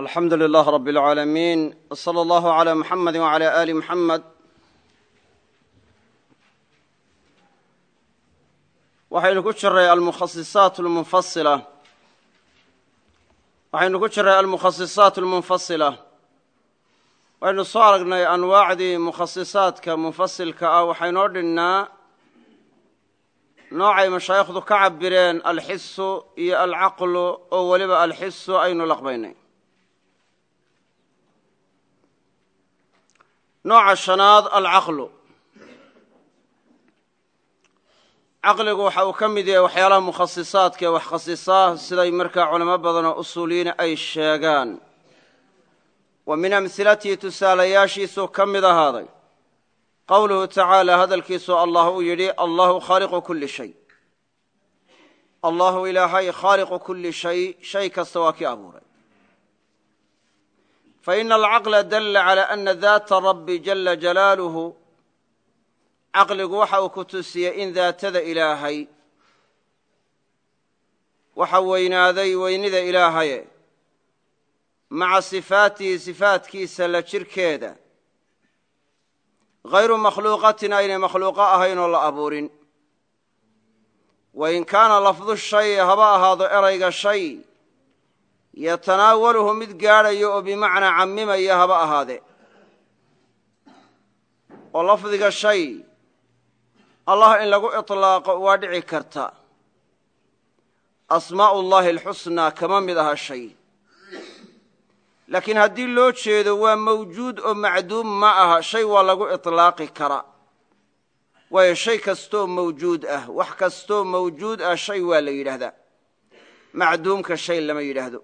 alxamdu lilah rab اlcaalamiin wslى allahu عlى muxamadi wعalى ali muxamed waxaynu ku jiray almukhasisaat lmunfasila waxaynu ku jiray almukhasisaat almunfasila waynu soo aragnay anwaacdii mukhasisaadka munfasilka ah waxaynoo dhinnaa noocay mashaayikhdu ka cabireen alxisu iyo alcaqlu oo weliba alxisu aynu laqbaynay Nooca shanaad alcaqlu. Caqligu waxa uu ka mid yahay waxyaalaha mukhasisaadka ee wax khasisaa siday markaa culamo badan oo usuuliyiin ay sheegaan. Wa min amhilatihi tusaalayaashiisuu ka mid ahaaday. Qowluhu tacaala hadalkiisu allah uu yidhi allahu khaaliqu kulli shay. Allahu ilaahay khaaliqu kulli shay shay kasta waa kii abuuray faina alcaqla dalla calaa ana daata rabbi jala jalaaluhu caqligu waxa uu ku tusiyey in daatada ilaahay waxa weynaaday weynida ilaahaye maca sifaatihi sifaatkiisa la jirkeeda hayru makhluuqatin aynay makhluuqo ahayn oo la abuurin wain kaana lafdu shay haba ahaado erayga shay yatanaawaluhu mid gaadhayo oo bimacnaa cammimaya haba ahaade. Oo lafdiga shay. Allah in lagu iطlaaqo waa dhici karta. Asmaa'u ullaahi alxusnaa kama mid aha shay. Laakiin haddii loo jeedo waa mawjuud oo macduum ma aha shay waa lagu iطlaaqi kara. Waayo shay kastoo mawjuud ah wax kastoo mawjuud ah shay waa la yidhaahdaa. Macduumka shay lama yidhaahdo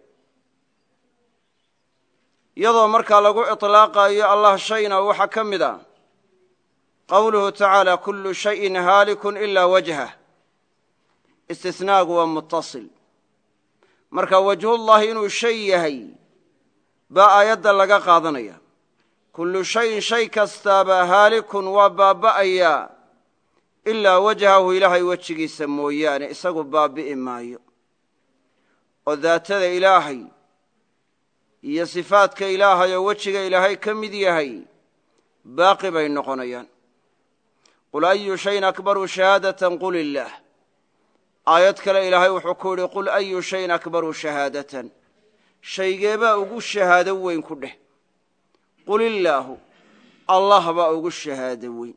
iyadoo markaa lagu iطlaaqayo allah shayna waxaa ka mid a. Qowluhu tacaala kullu shayin haalikun ilaa wajhah istisnaagu waa mutasil marka wajhullahi inuu shay yahay baa aayadda laga qaadanaya. Kullu shayin shay kastaaba haalikun waa baaba'ayaa ilaa wajhahu ilaahay wejigiisa mooyaane isagu baabi'i maayo. Oo daatada ilaahay iyo sifaadka ilaahay oo wejiga ilaahay ka mid yahay baaqi bay noqonayaan. Qul ayu shayin akbaru shahaadatan? Qul illaah aayad kale ilaahay wuxuu ku yidhi qul ayu shayin akbaru shahaadatan? Shaygeebaa ugu shahaado weyn ku dheh. Qul illaahu allah baa ugu shahaado weyn.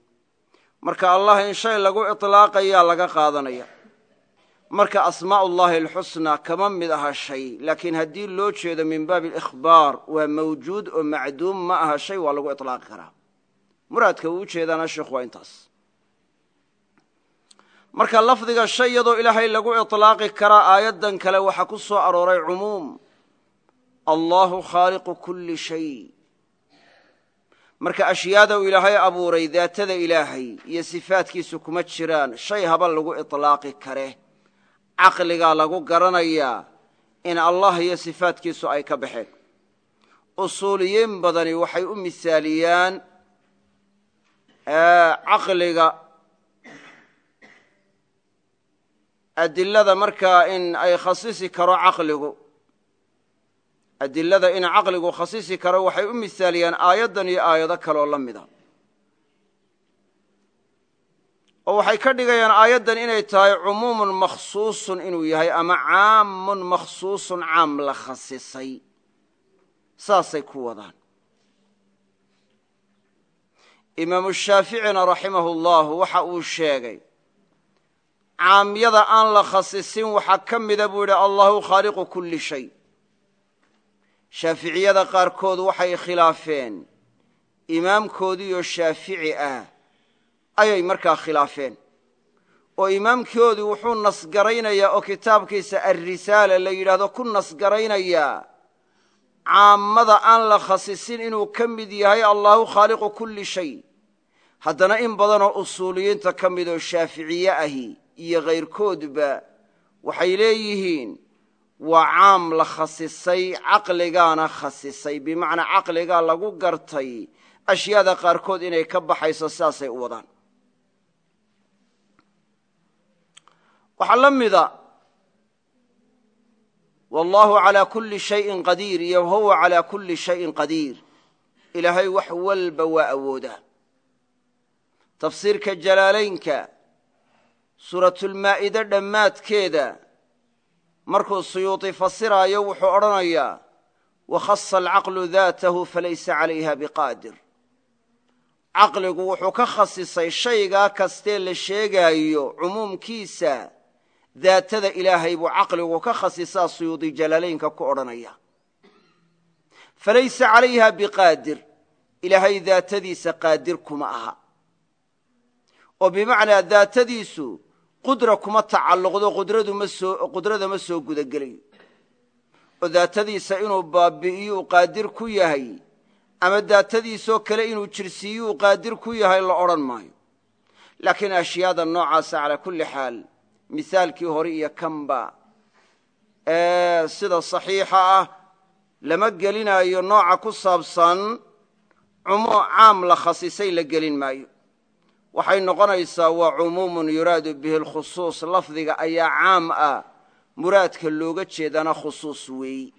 Marka allah in shay lagu iطlaaqayaa laga qaadanaya marka asmaa ullahi alxusnaa kama mid aha shay laakiin haddii loo jeedo min baabi alikhbaar waa mawjuud oo macduum ma aha shay waa lagu iطlaaqi karaa muraadka uu u jeedaana sheikhu waa intaas marka lafdiga shay iyadoo ilaahay lagu iطlaaqi karaa aayaddan kale waxaa ku soo arooray cumuum allahu khaaliqu kulli shay marka ashyaada uu ilaahay abuuray daatada ilaahay iyo sifaadkiisu kuma jiraan shay haba lagu iطlaaqi kare caqligaa lagu garanayaa in allah iyo sifaadkiisu ay ka baxeen. Usuuliyiin badani waxay u misaaliyaan caqliga adilada markaa in ay khasisi karo caqligu. Adilada in caqligu khasisi karo waxay u misaaliyaan aayaddan iyo aayado kaleoo la mida oo waxay ka dhigayaan aayaddan inay tahay cumuumun makhsuusun inuu yahay ama caamun makhsuusun caam la khasisay. Saasay ku wadaan. Imaamu shaaficina raximahu llahu waxa uu sheegay caamyada aan la khasisin waxaa ka mida buu yidhi allahu khaaliqu kulli shay. Shaaficiyada qaarkood waxay khilaafeen imaamkoodiioo shaafici ah ayay markaa khilaafeen. Oo imaamkoodii wuxuu nasgaraynayaa oo kitaabkiisa alrisaala la yidhaahdo ku nasgaraynayaa. Caammada aan la khasisin inuu ka mid yahay allahu khaaliqu kulli shay. Haddana in badanoo usuuliyiinta ka midoo shaaficiye ahi iyo khayrkoodba waxay leeyihiin waa caam la khasisay caqligaana khasisay. Bimacnaa caqligaa lagu gartay ashyaada qaarkood inay ka baxayso sidaasay u wadaan waxaa la mida wallahu calaa kulli shayin qadiir iyo huwa calaa kulli shayin qadiir ilaahay wax walba waa awoodaa. Tafsiirka jalaalaynka suuratulmaa'ide dhammaadkeeda markuu suyuudi fasiraayo wuxuu odhanayaa wakhasa alcaqlu daatahu falaysa calayha biqaadir caqligu wuxuu ka khasisay shaygaa kastee la sheegaayo cumuumkiisa daatada ilaahay buu caqligu ka khasisaa suyuudi jalaalaynka ku odhanaya. Falaysa calayha biqaadir. Ilaahay daatadiisa qaadir kuma aha. Oo bimacnaa daatadiisu qudra kuma tacalluqdo qudrada ma soo gudagelayo oo daatadiisa inuu baabi'iyuu qaadir ku yahay ama daatadiisoo kale inuu jirsiiyuu qaadir ku yahay la odhan maayo. Laakiin ashyaada noocaasa calaa kulli xaal misaalkii hore iyo kanba. Sida saxiixa ah lama gelinayo nooca ku saabsan cumuum caam la khasisay la gelin maayo. Waxay noqonaysaa waa cumuumun yuraadu bihi lkhusuus lafdiga ayaa caam ah muraadka looga jeedana khusuus weeyi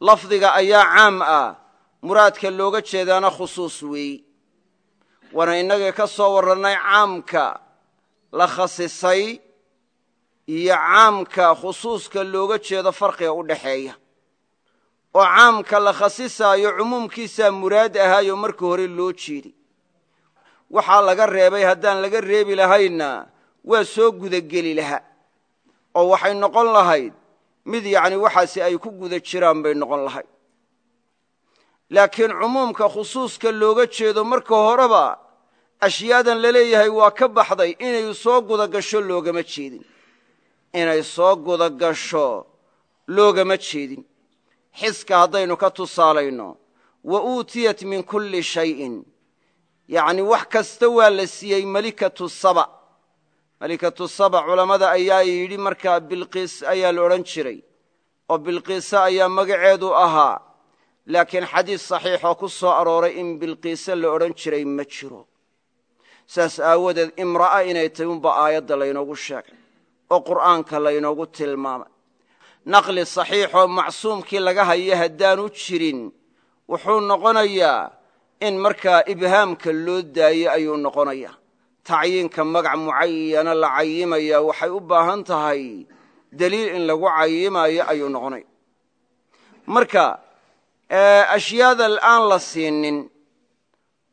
lafdiga ayaa caam ah muraadka looga jeedaana khusuus weeyi waana innagii ka soo warrannay caamka la khasisay iyo caamka khusuuska looga jeedo farqiga u dhaxeeya. Oo caamka la khasisaayo cumuumkiisaa muraad ahaayo markii hore loo jeeday waxaa laga reebay haddaan laga reebi lahaynna waa soo gudageli lahaa. Oo waxay noqon lahayd mid yacni waxaasi ay ku guda jiraan bay noqon lahayd laakiin cumuumka khusuuska looga jeedo marka horeba ashyaadan la leeyahay waa ka baxday inay soo guda gasho loogama jeedin. Inay soo guda gasho loogama jeedin. Xiska haddaynu ka tusaalayno wa uutiyat min kulli shayin. Yacni wax kasta waa la siiyey melikatu saba. Melikatu saba culammada ayaa yidhi markaa bilqiis ayaa la odhan jiray oo bilqiise ayaa magaceedu ahaa laakiin xadiis saxiixoo ku soo arooray in bilqiise la odhan jiray ma jiro. Saas aawadeed imra'a inay tahy unba aayadda laynoogu sheegay oo qur'aanka laynoogu tilmaamay. Naqli saxiixoo macsuumkii laga hayo haddaanu jirin wuxuu noqonayaa in markaa ibhaamka loo daayo ayuu noqonayaa. Tacyiinka magac mucayana la cayimaya waxay u baahan tahay deliil in lagu cayimayo ayuu noqonaya marka ashyaada aan la siinin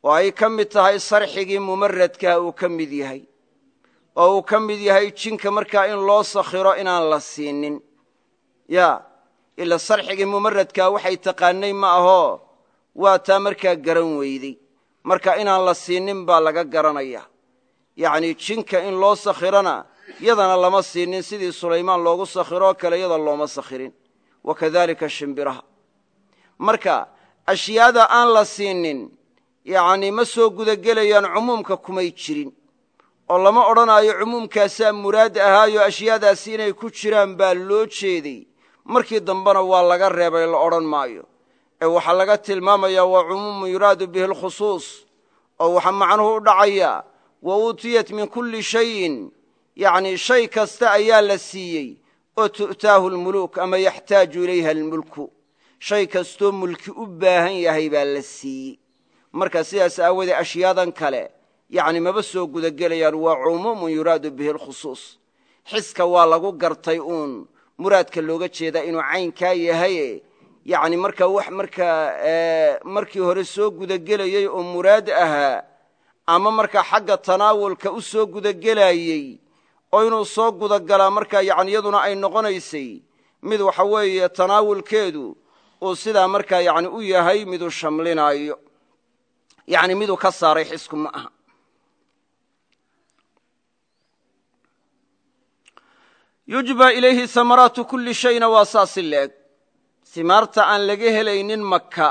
oo ay ka mid tahay sarxigii mumaradkaa uu ka mid yahay. Oo uu ka mid yahay jinka markaa in loo sakhiro inaan la siinin. Ya ila sarxigii mumaradkaa waxay taqaanay ma ahoo waa taa markaa garan weyday. Marka inaan la siinin baa laga garanaya. Yacnii jinka in loo sakhirana yadana lama siinin sidii sulaymaan loogu sakhiroo kale yada looma sakhirin. Wa kadalika shimbiraha marka ashyaada aan la siinin yacnii ma soo gudagelayaan cumuumka kumay jirin. Oo lama odhanaayo cumuumkaasaa muraad ahaayo ashyaadaasi inay ku jiraan baa loo jeeday. Markii dambena waa laga reebay la odhan maayo. Ee waxaa laga tilmaamayaa waa cumuumun yuraadu bihi alkhusuus. Oo waxaa macnuhu u dhacayaa wa uutiyat min kulli shayin. Yacnii shay kasta ayaa la siiyey. Oo tu'taahu almuluuk ama yaxtaaju ilayha almulku shay kastoo mulki u baahan yahay baa la siiyey. Marka sidaas aawadee ashyaadan kale yacni maba soo gudagelayaan waa cumuumun yuraadu bihi alkhusuus. Xiska waa lagu gartay uun muraadka looga jeedaa inuu caynkaa yahaye. Yacni markaa wax markaa markii hore soo gudagelayey oo muraad ahaa ama markaa xagga tanaawulka u soo gudagelayey oo inuu soo gudagalaa markaa yacni yaduna ay noqonaysay mid waxa weeye tanaawulkeedu uu sidaa markaa yacni u yahay miduu shamlinaayo. Yacni miduu ka saaray xisku ma aha. Yujba ilayhi samaraatu kulli shayna waa saasi leeg. Simaarta aan laga helaynin maka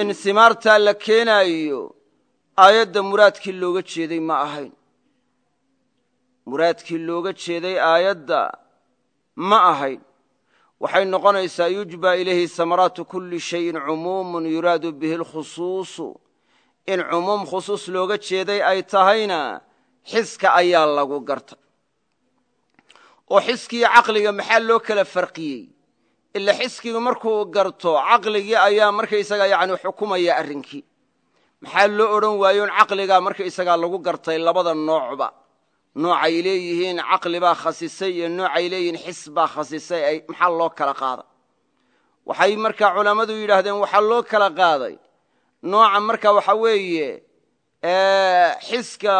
in simaartaa la keenaayo aayadda muraadkii looga jeeday ma ahayn. Muraadkii looga jeeday aayadda ma ahayn waxay noqonaysaa yujba ilayhi samaraatu kulli shayin cumuumun yuraadu bihi alkhusuusu. In cumuum khusuus looga jeeday ay tahayna xiska ayaa lagu gartay oo xiskiiyo caqliga maxaa loo kala farqiyey? Ila xiskigu markuu garto caqligii ayaa markaysaga yani xukumaya arrinkii. Maxaa loo odhan waayoon caqligaa markaysagaa lagu gartay labada noocba noocay leeyihiin caqli baa khasisay iyo noocay leeyihiin xis baa khasisay maxaa loo kala qaaday? Waxay markaa culammadu yidhaahdeen waxaa loo kala qaaday. Nooca marka waxa weeye xiska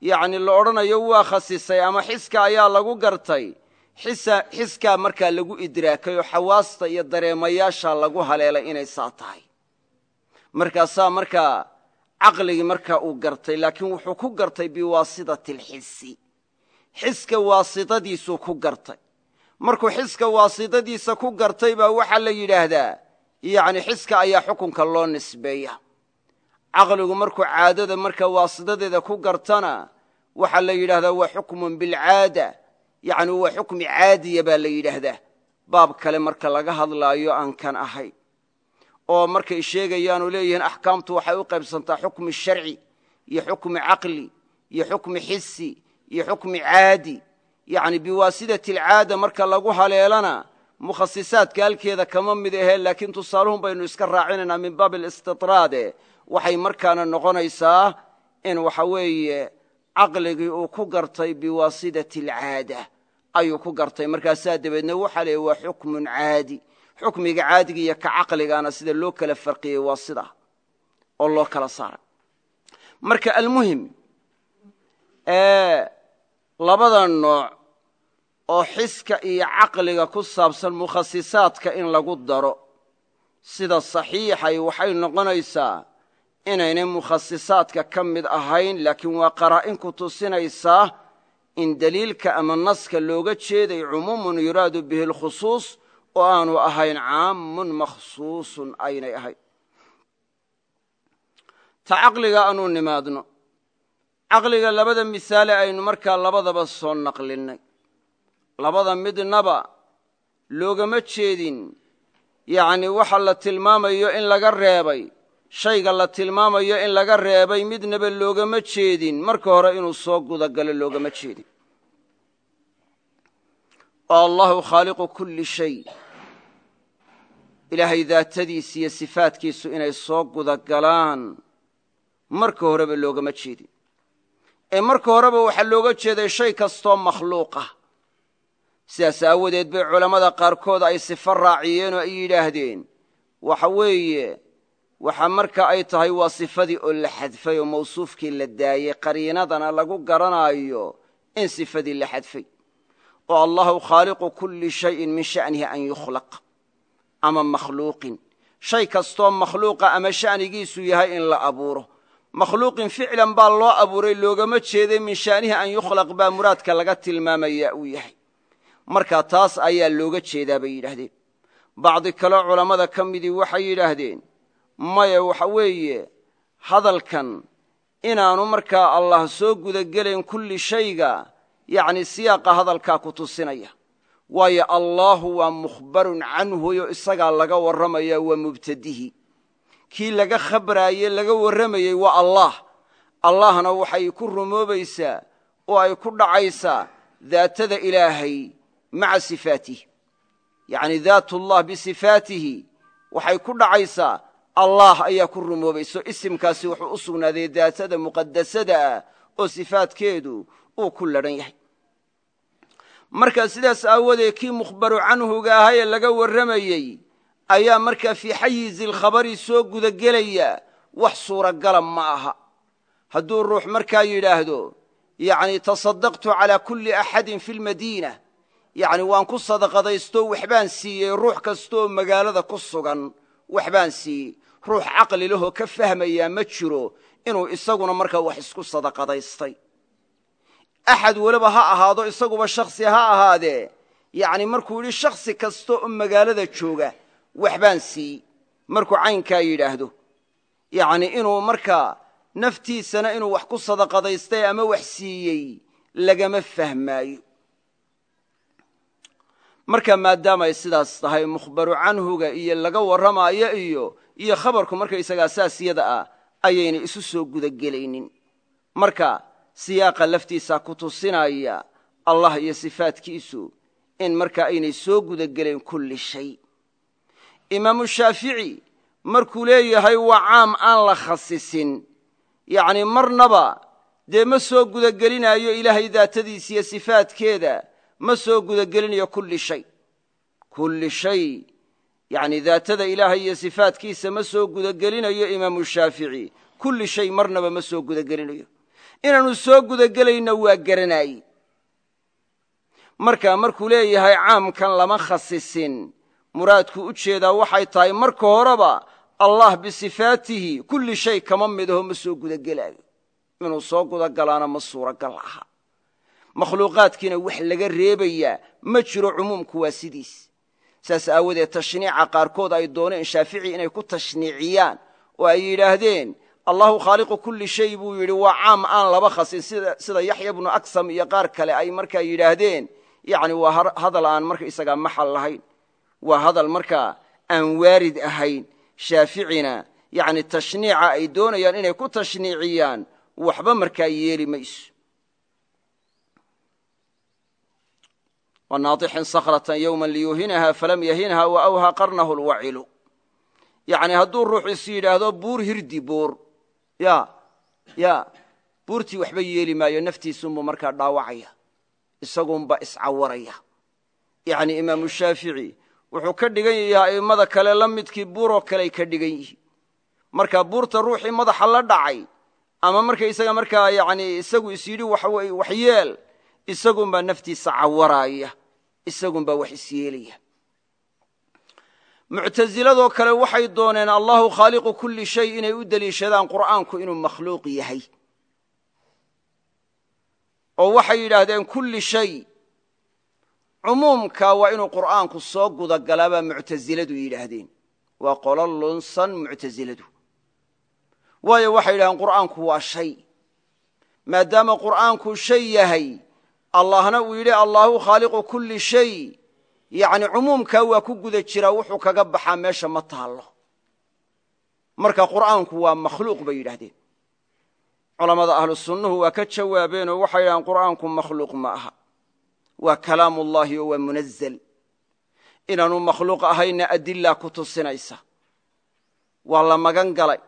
yani la odhanayo waa khasisay ama xiska ayaa lagu gartay. Xiskaa markaa lagu idraakay oo xawaasta iyo dareemayaasha lagu haleelay inay saa tahay. Markaasaa markaa caqligii markaa uu gartay laakiin wuxuu ku gartay biwaasitati alxisi xiska waasitadiisuu ku gartay. Markuu xiska waasitadiisa ku gartay baa waxaa la yidhaahdaa yani xiska ayaa xukunka loo nisbeeya. Caqligu markuu caadada marka waasitadeeda ku gartana waxaa la yidhahdaa waa xukmun bilcaada yani waa xukmi caadiya baa la yidhaahdaa. Baab kale marka laga hadlaayo aan kan ahayn oo markay sheegayaanu leeyihiin axkaamtu waxay u qaybsantaa xukmi sharci iyo xukmi caqli iyo xukmi xisi iyo xukmi caadi. Yani biwaasitati alcaada marka lagu haleelana mukhasisaadka halkeeda kama mid ahee laakiin tusaaluhun baynu iska raacinaynaa min baab alistitraade waxay markaana noqonaysaa in waxa weeye caqligii uu ku gartay biwaasitati alcaada ayuu ku gartay. Markaasaa dabeedna waxaa leeya waa xukmun caadi xukmiga caadiga iyo ka caqligaana sida loo kala farqiyey waa sidaa oo loo kala saaray. Marka almuhim labada nooc oo xiska iyo caqliga ku saabsan mukhasisaadka in lagu daro sida saxiixay waxay noqonaysaa inaynay mukhasisaadka ka mid ahayn laakiin waa qaraa'in ku tusinaysaa in deliilka ama naska looga jeeday cumuumun yuraadu bihi alkhusuus oo aanu ahayn caamun makhsuusun aynay ahayn. Ta caqliga aanu nimaadno. Caqliga labada misaale aynu markaa labadaba soo naqlinnay. Labada midnaba loogama jeedin. Yacni waxa la tilmaamayo in laga reebay shayga la tilmaamayo in laga reebay midnaba loogama jeedin. Marka hore inuu soo gudagalo loogama jeedin. Oo allahu khaaliqu kulli shay ilaahay daatadiisa iyo sifaadkiisu inay soo gudagalaan. Marka horeba loogama jeedin. Ee marka horeba waxaa looga jeeday shay kastoo makhluuqah sidaas aawadeed bay culammada qaarkood ay sifo raaciyeen oo ay yidhaahdeen. Waxa weeye waxa marka ay tahay waa sifadii oo la xadfay oo mawsuufkii la daayey qariinadana lagu garanaayo in sifadii la xadfay. Oo allahu khaaliqu kulli shayin min sha'nihi an yukhlaq ama makhluuqin. Shay kastoo makhluuqa ama sha'nigiisu yahay in la abuuro. Makhluuqin ficlan baa loo abuuray loogama jeeday min sha'nihi an yukhlaq baa muraadka laga tilmaamaya uu yahay. Markaa taas ayaa looga jeedaa bay yidhaahdeen. Bacdi kaleo culammada ka midii waxay yidhaahdeen maya waxa weeye hadalkan inaanu markaa allah soo gudagelayn kulli shayga yacni siyaaqa hadalkaa ku tusinaya waayo allaahu waa mukhbarun canhuyo isagaa laga warramaya waa mubtadihi. Kii laga khabraaye laga warramayey waa allaah allahna waxay ku rumoobaysaa oo ay ku dhacaysaa daatada ilaahay maca sifaatih yacni daatullah bisifaatihi waxay ku dhacaysaa allah ayaa ku rumoobayso. Isimkaasi wuxuu u sugnaaday daatada muqadasada ah oo sifaadkeedu uu ku ladhan yahay markaa sidaas aawadeed kii mukhbaru canhuga ahaa ee laga warramayey ayaa markaa fii xayizi alkhabari soo gudagelaya wax suuragala ma aha. Hadduu ruux markaa yidhaahdo yacni tasadaqtu calaa kulli axadin fi lmadiina yacni waan ku sadaqadaysto waxbaan siiyey ruux kastooo magaalada ku sugan waxbaan siiyey. Ruux caqli lahoo ka fahmayaa ma jiro inuu isaguna markaa wax isku sadaqadaystay axad weliba ha ahaado isaguba shakhsi ha ahaadee yacni markuu yidhi shakhsi kasta oo magaalada jooga waxbaan siiyey markuu caynkaa yidhaahdo yacni inuu markaa naftiisana inuu wax ku sadaqadaystay ama wax siiyey lagama fahmaayo marka maadaama ay sidaas tahay mukhbaru canhuga iyo laga warramaayo iyo iyo khabarku markaysagaa saas yada ah ayayna isu soo gudagelaynin marka siyaaqa laftiisaa ku tusinaya allah iyo sifaatkiisu in markaa aynay soo gudageleen kulli shay. Imaamu shaafici markuu leeyahay waa caam aan la khasisin. Yacni marnaba dee ma soo gudagelinayo ilaahay daatadiisa iyo sifaadkeeda ma soo gudagelinayo kulli shay. Kulli shay yacni daatada ilaahay iyo sifaadkiisa ma soo gudagelinayo imaamu shaafici. Kulli shay marnaba ma soo gudagelinayo inaanu soo gudagelayna waa garanaaye marka markuu leeyahay caamkan lama khasisin. Muraadku u jeedaa waxay tahay marka horeba allah bisifaatihi kulli shay kama midaho ma soo gudagelaayo inuu soo gudagalaana ma suuragal aha. Makhluuqaadkiina wax laga reebayaa ma jiro cumuumku waa sidiis. Saas aawadeed tashniica qaarkood ay dooneen shaafici inay ku tashniiciyaan oo ay yidhaahdeen allahu khaaliqu kulli shay buu yidhi waa caam aan laba khasin sida yaxya bnu aksam iyo qaar kale ay markaa yidhaahdeen. Yani waa hadal aan marka isagaa maxal lahayn. Waa hadal markaa aan waarid ahayn. Shaaficina yani tashniica ay doonayaan inay ku tashniiciyaan. Waxba markaa yeeli mayso. Wanaadixin sakratan yowma liyuhinaha falam yahinha waawhaa qarnahu lwacilu yani hadduu ruux is yidhaahdo buur hirdi buur ya ya buurtii waxba yeeli maayo naftiisunbuu markaa dhaawacaya isagunba iscawaraya. Yani imaamu shaafici wuxuu ka dhigan yahay a'immada kale la midkii buuroo kaley ka dhigan yihiin marka buurta ruuxii madaxa la dhacay ama markaysaga markaa yani isagu is yidhi waxyeel isagunbaa naftiisa cawaraya isagunbaa wax isyeelaya muctasiladoo kale waxay dooneen allahu khaaliqu kulli shay inay u deliishadaan qur'aanku inuu makhluuq yahay. Oo waxay yidhaahdeen kulli shay cumuumka waa inuu qur'aanku soo gudagalaa baa muctasiladu yidhaahdeen. Waa qolo lunsan muctasiladu waayo waxay yidhahdeen qur'aanku waa shay. Maadaama qur'aanku shay yahay allahna uu yidhi allahu khaaliqu kulli shay yacni cumuumkaa waa ku guda jiraa wuxuu kaga baxaa meesha ma taallo. Marka qur'aanku waa makhluuq bay yidhaahdeen. Culammada ahlu sunnuhu waa ka jawaabeen oo waxay yidhahdeen qur'aanku makhluuq ma aha. Waa kalaamu ullahi oo waa munazal inaanu makhluuq ahayna adilaa ku tusinaysa. Waa la magan galay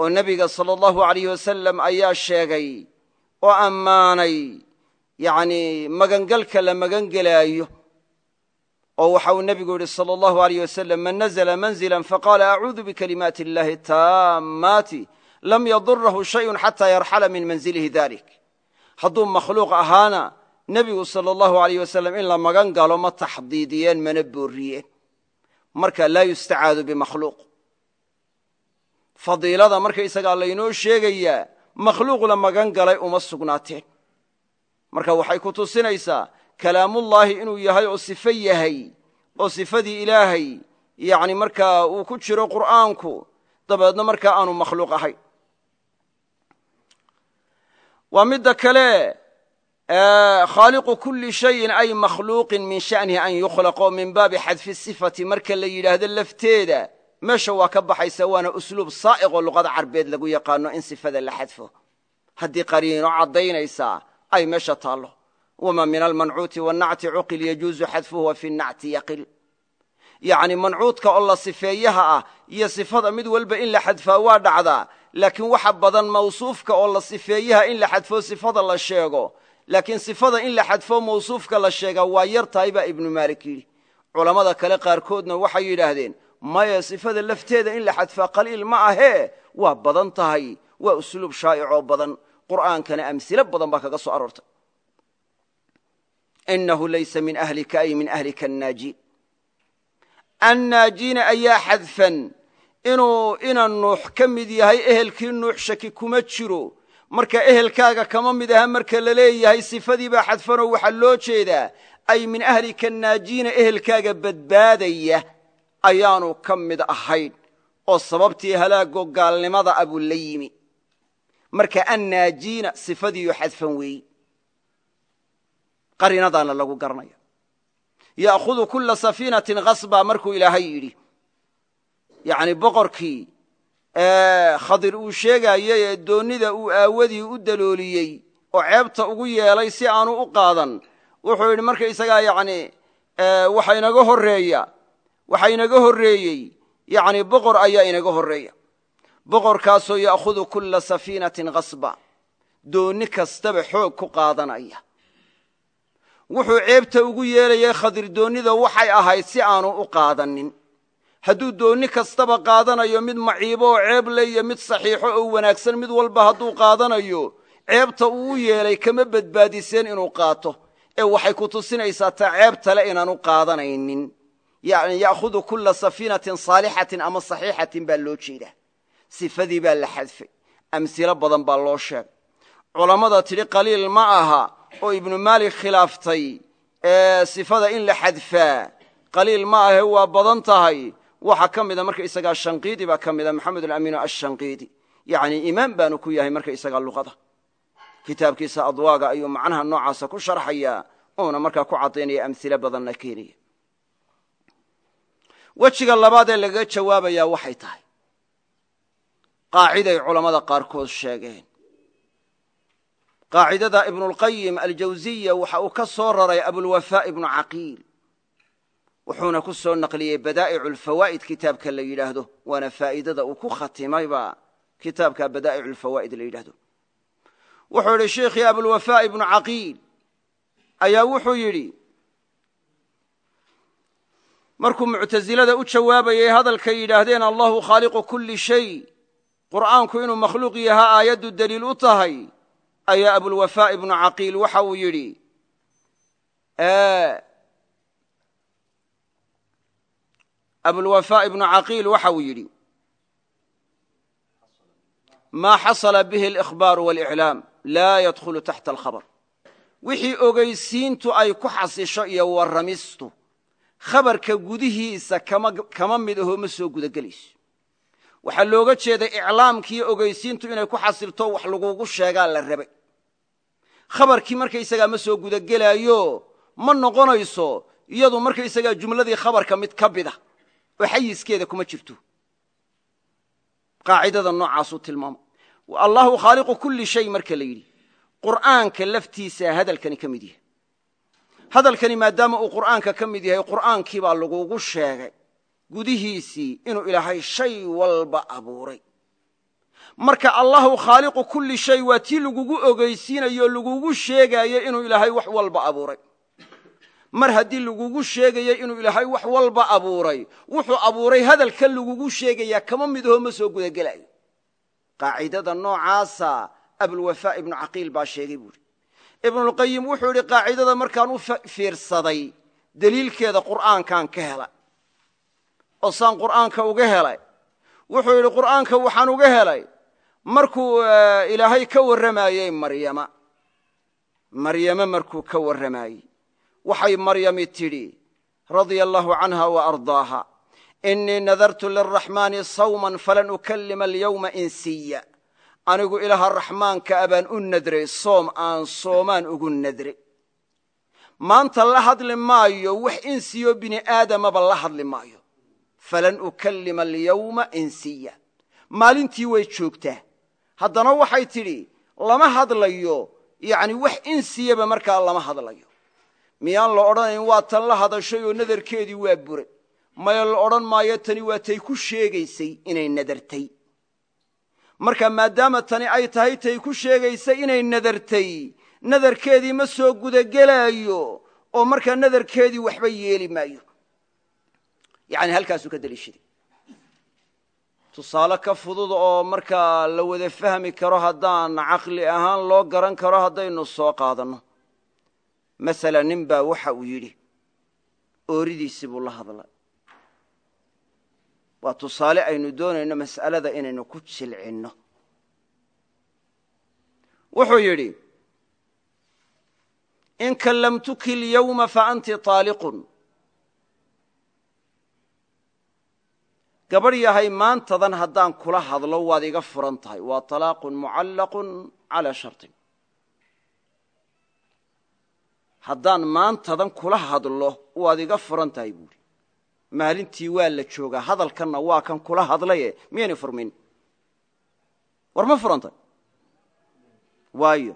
oo nebiga sala allahu alayh wasalam ayaa sheegay oo ammaanay yacni magangalka la magan gelaayo oo waxa uu nebigu yidhi salى اllahu alayh wasalam man nazla manzila faqaala acuudu bikalimaati اllahi taammaati lam yadurahu shayun xataa yarxala min manzilihi dalik hadduu makhluuq ahaana nebigu salى اllahu alayh wasalam in la magan galo ma taxdiidiyeen mana booriyeen marka laa yustacaadu bimakhluuq fadiilada markaysagaa laynoo sheegayaa makhluuq la magan galay uma sugnaateen marka waxay ku tusinaysaa kalaamullaahi inuu yahay oo sifo yahay oo sifadii ilaahay yani markaa uu ku jiro qur'aanku dabeedna markaa aanu makhluuq ahayn waa midda kale khaaliqu kuli shayin ay makhluuqin min sha'nihi an yukhlaqo min baabi xadfi sifati marka la yidhaahdo lafteeda meesha waa ka baxaysa waana usluub saa'iqoo luqada carbeed lagu yaqaano in sifada la xadfo. Haddii qariino caddaynaysaa ay meesha taallo wma min almancuuti wannacti cuqil yajuuzu xadfuhu wa fi nacti yaqil yacni mancuudka oo la sifeeyaha ah iyo sifada mid walba in la xadfaa waa dhacdaa laakiin waxa badan mawsuufka oo la sifeeyaha in la xadfo sifada la sheego laakiin sifada in la xadfo mawsuufka la sheegaa waa yar tahay baa ibnu maalik yidhi culammada kale qaarkoodna waxay yidhaahdeen maya sifada lafteeda in la xadfaa qaliil ma ahee waa badan tahay waa usluub shaa'icoo badan qur'aankana amsilo badan baa kaga soo aroortay inahu laysa min ahlika ay min ahlika annaajiin annaajiina ayaa xadfan inuu ina nuux ka mid yahay ehelkii nuux shaki kuma jiro marka ehelkaaga kama mid aha marka la leeyahay sifadii baa xadfanoo waxaa loo jeedaa ay min ahlika annaajiina ehelkaaga badbaadaya ayaanu ka mid ahayn oo sababtii halaago gaalnimada abuu la yimi marka annaajiina sifadiiyo xadfan weeyi qarinadaana lagu garanaya ya'khudu kula safiinatin khasba markuu ilaahay yidhi yacni boqorkii khadir uu sheegaayey ee doonnida uu aawadii u dalooliyey oo ceebta ugu yeelay si aanu u qaadan wuxuu yidhi markaysagaa yani waxa inaga horreeya waxa inaga horreeyey yani boqor ayaa inaga horreeya. Boqorkaasoo ya'khudu kulla safiinatin khasba doonni kastaba xoog ku qaadanaya wuxuu ceebta ugu yeelayay khadir doonnida waxay ahayd si aanu u qaadanin hadduu doonni kastaba qaadanayo mid maciibo oo ceeb le iyo mid saxiixo oo wanaagsan mid walba hadduu qaadanayo ceebta uu u yeelay kama badbaadiseen inuu qaato. Ee waxay ku tusinaysaa taa ceebtale inaanu qaadanaynin. Yani ya'khudu kulla safiinatin saalixatin ama saxiixatin baa loo jeedaa. Sifadii baa la xadfay. Amsilo badan baa loo sheegay. Culammada tidhi qaliil ma aha oo ibnu maalik khilaaftay ee sifada in la xadfaa qaliil ma ahe waa badan tahay. Waxaa ka mida marka isagaa shanqiidi baa ka mida maxamed alamiinu ashanqiidi yani imaam baanu ku yahay marka isagaa luqada. Kitaabkiisa adwaaga ayuu macnaha noocaasa ku sharxayaa uuna markaa ku cadaynaya amhilo badanna keenaya. Wejiga labaad ee lagaga jawaabayaa waxay tahay. Qaaciday culammada qaarkood sheegeen qaacidada ibnulqayim aljawsiya waxa uu ka soo raray abulwafaa ibnu caqiil wuxuuna ku soo naqliyey badaa'icu alfawaa'id kitaabka la yidhaahdo waana faa'iidada uu ku khatimayba kitaabka badaa'icu alfawaa'id la yidhaahdo. Wuxuu yidhi sheikhii abulwafaa ibnu caqiil ayaa wuxuu yidhi markuu muctasilada u jawaabayey hadalkay yidhaahdeen allahu khaaliqu kulli shay qur'aanku inuu makhluuq yahaa aayaddu deliil u tahay ayaa abulwafaa ibnu caqiil waxa uu yidhi abulwafaa ibnu caqiil waxa uu yidhi maa xasala bihi alikhbaaru waliclaam laa yadkhulu taxta alkhabar. Wixii ogeysiintu ay ku xasisho iyo warramistu khabarka gudihiisa kama mid ahoo ma soo gudagelayso. Waxaa looga jeeday iclaamkiiyo ogeysiintu inay ku xasilto wax lagugu sheegaa la rabay khabarkii markaysagaa ma soo gudagelaayo ma noqonayso iyadu markaysagaa jumladii khabarka mid ka mida oo xayiskeeda kuma jirto. Qaacidada noocaasuu tilmaama allahu khaaliqu kulli shay marka la yidhi qur'aanka laftiisaa hadalkani ka mid yahay. Hadalkani maadaama uu qur'aanka ka mid yahay qur'aankii baa lagugu sheegay gudihiisii inuu ilaahay shay walba abuuray marka allahu khaaliqu kulli shay waa tii lagugu ogeysiinayo lagugu sheegaayo inuu ilaahay wax walba abuuray. Mar haddii lagugu sheegayo inuu ilaahay wax walba abuuray wuxuu abuuray hadalkan lagugu sheegayaa kama midaho ma soo gudagelayo qaacidada noocaasa abulwafaa ibnu caqiil baa sheegay buuhi ibnulqayim wuxuu idhi qaacidada markaan u fiirsaday deliilkeeda qur'aankaan ka helay. Oo saan qur'aanka uga helay. Wuxuu yidhi qur'aanka waxaan uga helay markuu ilaahay ka warramayey maryama. Maryame markuu ka warramayey waxay maryami tidhi radia allaahu canha wa ardaaha innii nadartu lilraxmaani sawman falan ukallima alyawma insiya. Anigu ilaaha raxmaanka a baan u nadray soom aan soomaan ugu nadray maanta la hadli maayo wax insiyo bini aadamaba la hadli maayo. Falan ukallima alyawma insiya. Maalintii way joogtaa haddana waxay tidhi lama hadlayo. Yacni wax insiyaba markaa lama hadlayo. Miyaan la odhanayn waa tan la hadashay oo nadarkeedii waa buray maya la odhan maayo tani waa tay ku sheegaysay inay nadartay. Marka maadaama tani ay tahay tay ku sheegaysay inay nadartay nadarkeedii ma soo gudagelaayo oo markaa nadarkeedii waxba yeeli maayo. Yani halkaasuu ka deliishaday tusaale ka fudud oo markaa la wada fahmi karo haddaan caqli ahaan loo garan karo haddaynu soo qaadanno masala nin baa waxa uu yidhi ooridiisii buu la hadlay. Waa tusaale aynu doonayno mas'alada inaynu ku jilcinno. Wuxuu yidhi in kallamtuki اlyawma faanti طaaliqun gabadh yahay maantadan haddaan kula hadlo waad iga furan tahay waa طalaaqun mucallaqun calaa sharطin haddaan maantadan kula hadlo waad iga furan tahay buuhi maalintii waa la joogaa hadalkanna waa kan kula hadlaye miyayna furmin war ma furantay waayo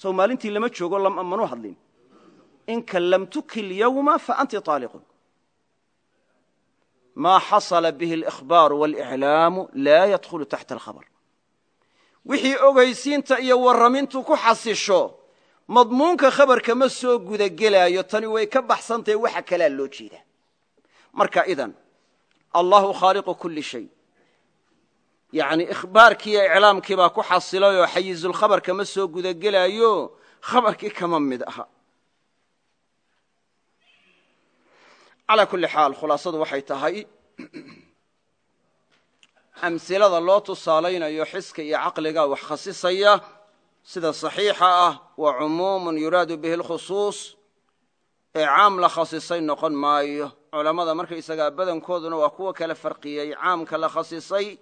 sow maalintii lama joogo manu hadlin in kallamtuki اlyawma faanti طaaliqun maa xasala bihi alikhbaaru waliclaamu laa yadkhulu taxta alkhabr wixii ogaysiinta iyo warramintu ku xasisho madmuunka khabarka ma soo gudagelaayo tani way ka baxsantahe waxa kalaa loo jeedaa marka idan allahu khaaliqu kuli shay yani ikhbaarkiiyo iclaamkiibaa ku xasilayoo xayiizulkhabarka ma soo gudagelaayo khabarkii kama mid aha calaa kulli xaal khulaasadu waxay tahay amsilada loo tusaalaynayo xiska iyo caqliga wax khasisaya sida saxiixa ah waa cumuumun yuraadu bihi alkhusuus ee caam la khasisay noqon maayo. Culammada markaysagaa badankooduna waa kuwa kala farqiyey caamka la khasisay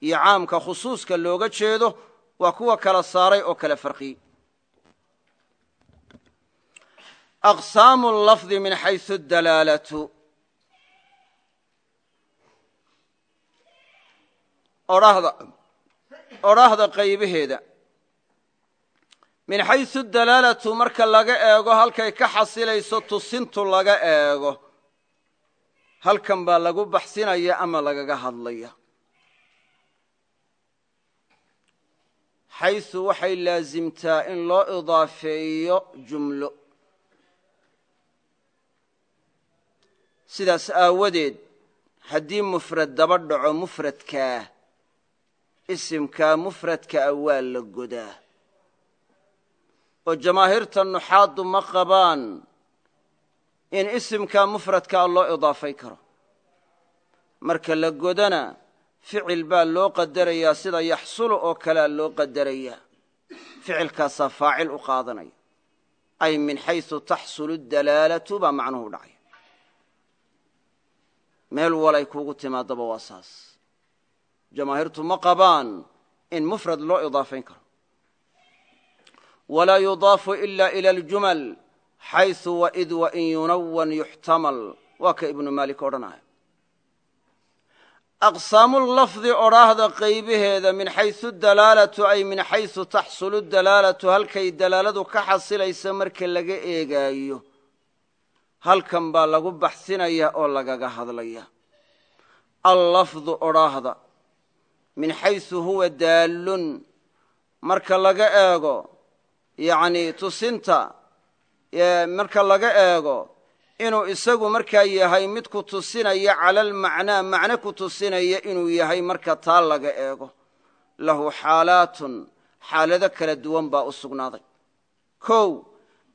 iyo caamka khusuuska looga jeedo waa kuwa kala saaray oo kala farqiyey aqsaamu lafdi min xaysu dalaalatu odhaahda odhaahda qaybaheeda min xaysu dalaalatu marka laga eego halkay ka xasilayso tusintu laga eego halkan baa lagu baxsinaya ama lagaga hadlaya xaysu waxay laasimtaa in loo idaafeeyo jumlo sidaas aawadeed haddii mufrad daba dhaco mufradkaa isimkaa a waa la godaa. oo jamaahiirta nuxaaddu ma qabaan in isimkaa mufradkaa loo idaafay karo. marka la godana ficil baa loo qadarayaa sida yaxsulu oo kalea loo qadarayaa. ficilkaasaa faacil u qaadanaya. ay min xaysu taxsulu dalaalatu baa macnuhu dhacay meel walay kuugu timaadaba waa saas. Jamaahiirtu ma qabaan in mufrad loo idaafayn karo. Walaa yudaafu ila ila aljumal xaysu waid wain yunawan yuxtamal. Waa ka ibnu maalik odhanaya aqsaamu lafdi odhaahda qaybaheeda min xaysu dalaalatu ay min xaysu taxsulu dalaalatu halkay dalaaladu ka xasilaysa marka laga eegaayo halkan baa lagu baxsinaya oo lagaga hadlaya. Allafdu odhaahda min xaysu huwa daallun marka laga eego yacni tusinta marka laga eego inuu isagu markaa yahay mid ku tusinaya cala almacnaa macno ku tusinaya inuu yahay marka taa laga eego. Lahu xaalaatun xaalado kala duwan baa u sugnaaday. Kow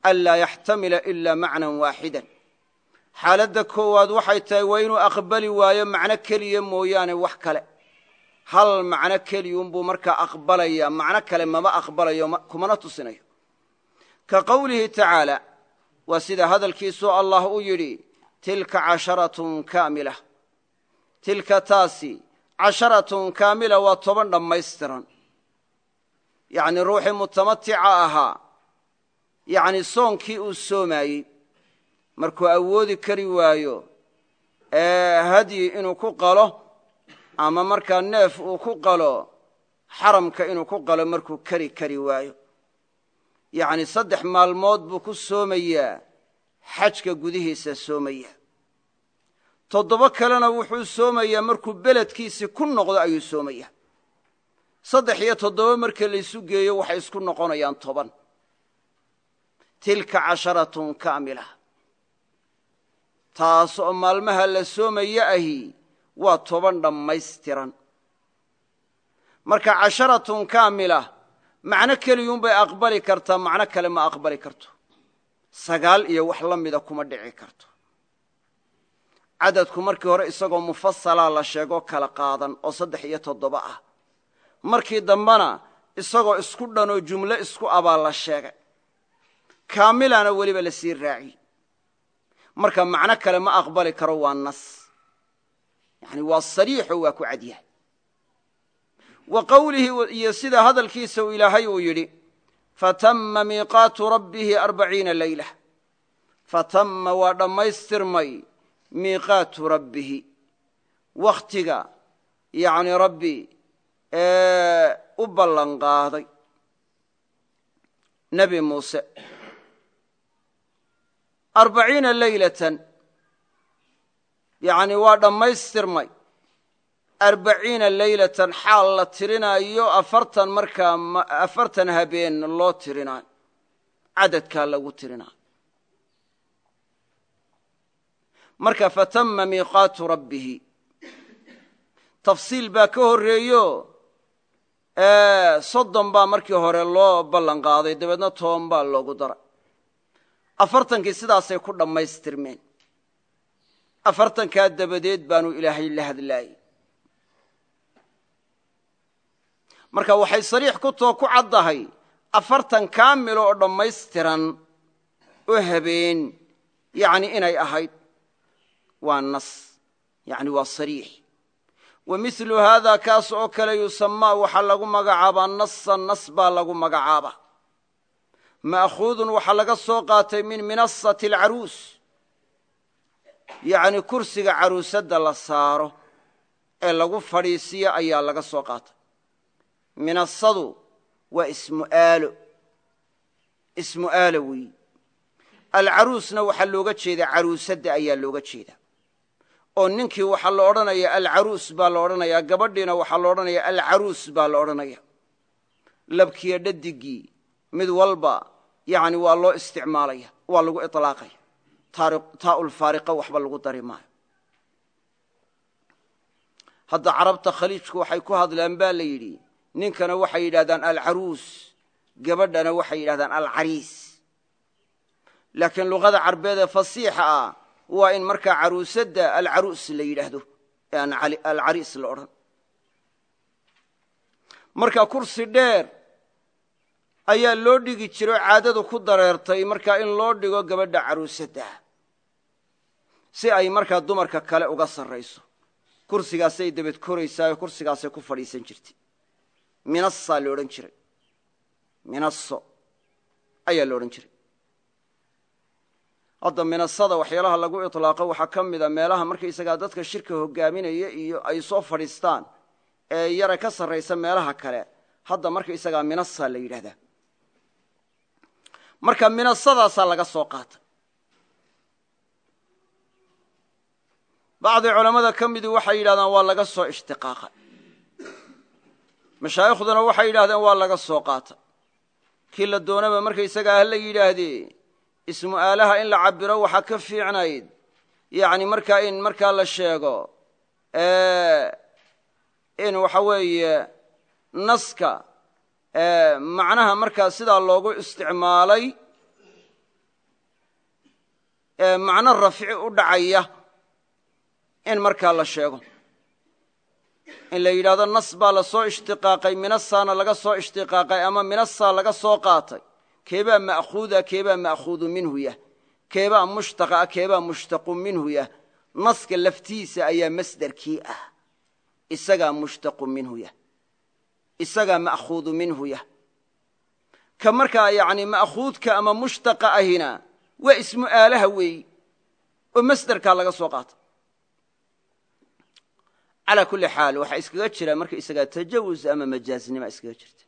anlaa yaxtamila ilaa macnan waaxidan xaaladda koowaad waxay tahay waa inuu aqbali waayo macno keliya mooyaane wax kale. Hal macno keliyuunbuu markaa aqbalaya macno kale mama aqbalayo kumana tusinayo. Ka qowlihi tacaala waa sida hadalkiisuu allah u yidhi tilka casharatun kaamila. Tilka taasi casharatun kaamila waa toban dhammaystiran. Yacni ruuxii mutamatica ahaa yacni soonkii uu soomaayey markuu awoodi kari waayo ee hadyi inuu ku qalo ama markaa neef uu ku qalo xaramka inuu ku qalo markuu kari kari waayo. Yacni saddex maalmood buu ku soomayaa xajka gudihiisa soomaya toddoba kalena wuxuu soomayaa markuu beledkiisii ku noqdo ayuu soomaya saddex iyo toddoba marka laysu geeyo waxay isku noqonayaan toban. Tilka casharatun kaamila taas oo maalmaha la soomaya ahi waa toban dhammaystiran. Marka casharatun kaamila macno keliyuunbay aqbali kartaa macno kale ma aqbali karto. Sagaal iyo wax la mida kuma dhici karto. Cadadku markii hore isagoo mufasalaa la sheegoo kala qaadan oo saddex iyo toddoba ah. Markii dambena isagoo isku dhanoo jumlo isku abaa la sheegay. Kaamilana weliba la sii raaciy marka macno kale ma aqbali karo waa nas. Yani waa sariixo waa ku cadyahay wa qowlihi iyo sida hadalkiisa uu ilaahay uu yidhi fatama miiqaatu rabbihi arbaciina leyla fatama waa dhammaystirmay miiqaatu rabbihi. Wakhtiga yani rabbi ee u ballanqaaday nebi muuse arbaciina leylatan yacni waa dhammaystirmay. Arbaciina leylatan xaal la tirinaayo afartan markaa afartan habeen loo tirinaayo cadadkaa lagu tirinaayo marka fatama miiqaatu rabbihi. Tafsiil baa ka horreeyo soddon baa markii hore loo ballan qaaday dabeedna toban baa loogu daray afartankii sidaasay ku dhammaystirmeen. Afartankaa dabadeed baanu ilaahay la hadlaayey. Marka waxay sariix ku too ku caddahay afartan kaamilo oo dhammaystiran oo habeen yacni inay ahayd waa nas yacni waa sariix. Wa milu haada kaas oo kale yusamaa waxaa lagu magacaabaa nasan nas baa lagu magacaabaa ma'khuudun waxaa laga soo qaatay min minasati alcaruus. Yacni kursiga caruusadda la saaro ee lagu fadhiisiyo ayaa laga soo qaatay. Minasadu waa ismu aalo ismu aalo weeyi. Alcaruusna waxaa looga jeedaa caruusadda ayaa looga jeedaa. Oo ninkii waxaa la odhanaya alcaruus baa la odhanayaa gabadhiina waxaa la odhanaya alcaruus baa la odhanaya labkiyo dhadigii mid walba yani waa loo isticmaalaya waa lagu ilaaqaya taaulfaariqa waxba lagu dari maayo. Hadda carabta khaliijku waxay ku hadlaan baa la yidhi ninkana waxay yidhahdaan alcaruus gabadhana waxay yidhahdaan alcariis. Laakiin luqada carbeed ee fasiixa ah waa in markaa caruusadda alcaruus la yidhaahdo ee aan alcariis la odhan. Marka kursi dheer ayaa loo dhigi jiro caadadu ku dareertay markaa in loo dhigo gabadha caruusadda si ay markaa dumarka kale uga sarrayso kursigaasay dabad koraysaa kursigaasay ku fadhiisan jirtay. Minasaa la odhan jiray. Minaso ayaa la odhan jiray. Hadda minasada waxyaalaha lagu ilaaqo waxaa ka mida meelaha markaysagaa dadka shirka hogaaminaya iyo ay soo fadhiistaan ee yara ka sarraysa meelaha kale. Hadda markaysagaa minasa la yidhahdaa marka minasadaasaa laga soo qaatay bacdi culammada ka midii waxay yidhahdaan waa laga soo ishtiqaaqay mashaayikhduna waxay yidhahdeen waa laga soo qaatay kii la doonaba markaysagaa ha la yidhaahdee ismu aalaha in la cabiro waxaa ka fiicnayd. Yani markaa in markaa la sheego in waxa weeye naska macnaha markaa sidaa loogu isticmaalay macno rafci u dhacaya in markaa la sheego. In la yidhahdo nas baa la soo ishtiqaaqay minasaana laga soo ishtiqaaqay ama minasaa laga soo qaatay. Keebaa ma'khuuda keebaa ma'khuudu minhu yah. Keebaa mushtaqa keebaa mushtaqu minhu yah. Naska laftiisa ayaa masderkii ah. Isagaa mushtaqu minhu yah isagaa ma'khuudu minhu yah. Ka markaa yani ma'khuudka ama mushtaqa ahina waa ismu aalaha weeyi oo masderkaa laga soo qaata calaa kulli xaal waxaa iskaga jira marka isagaa tajawuz ama majaaznima iskaga jirta.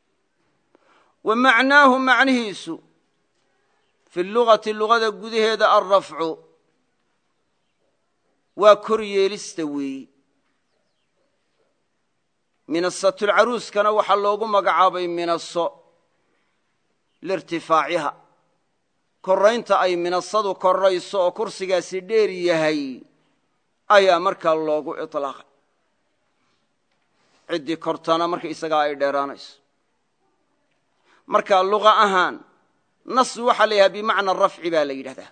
Wa macnaahu macnihiisu fi lugati lugada gudaheeda alrafcu waa kor yeelista weeyi minasatulcaruuskana waxaa loogu magacaabay minaso liirtifaaciha koraynta ay minasadu korayso oo kursigaasi dheer yahay ayaa markaa loogu ilaaqay ciddii kortana marka isagaa ay dheeraanayso. Marka luqa ahaan nas waxaa la yidhaha bimacna rafci baa la yidhahdaa.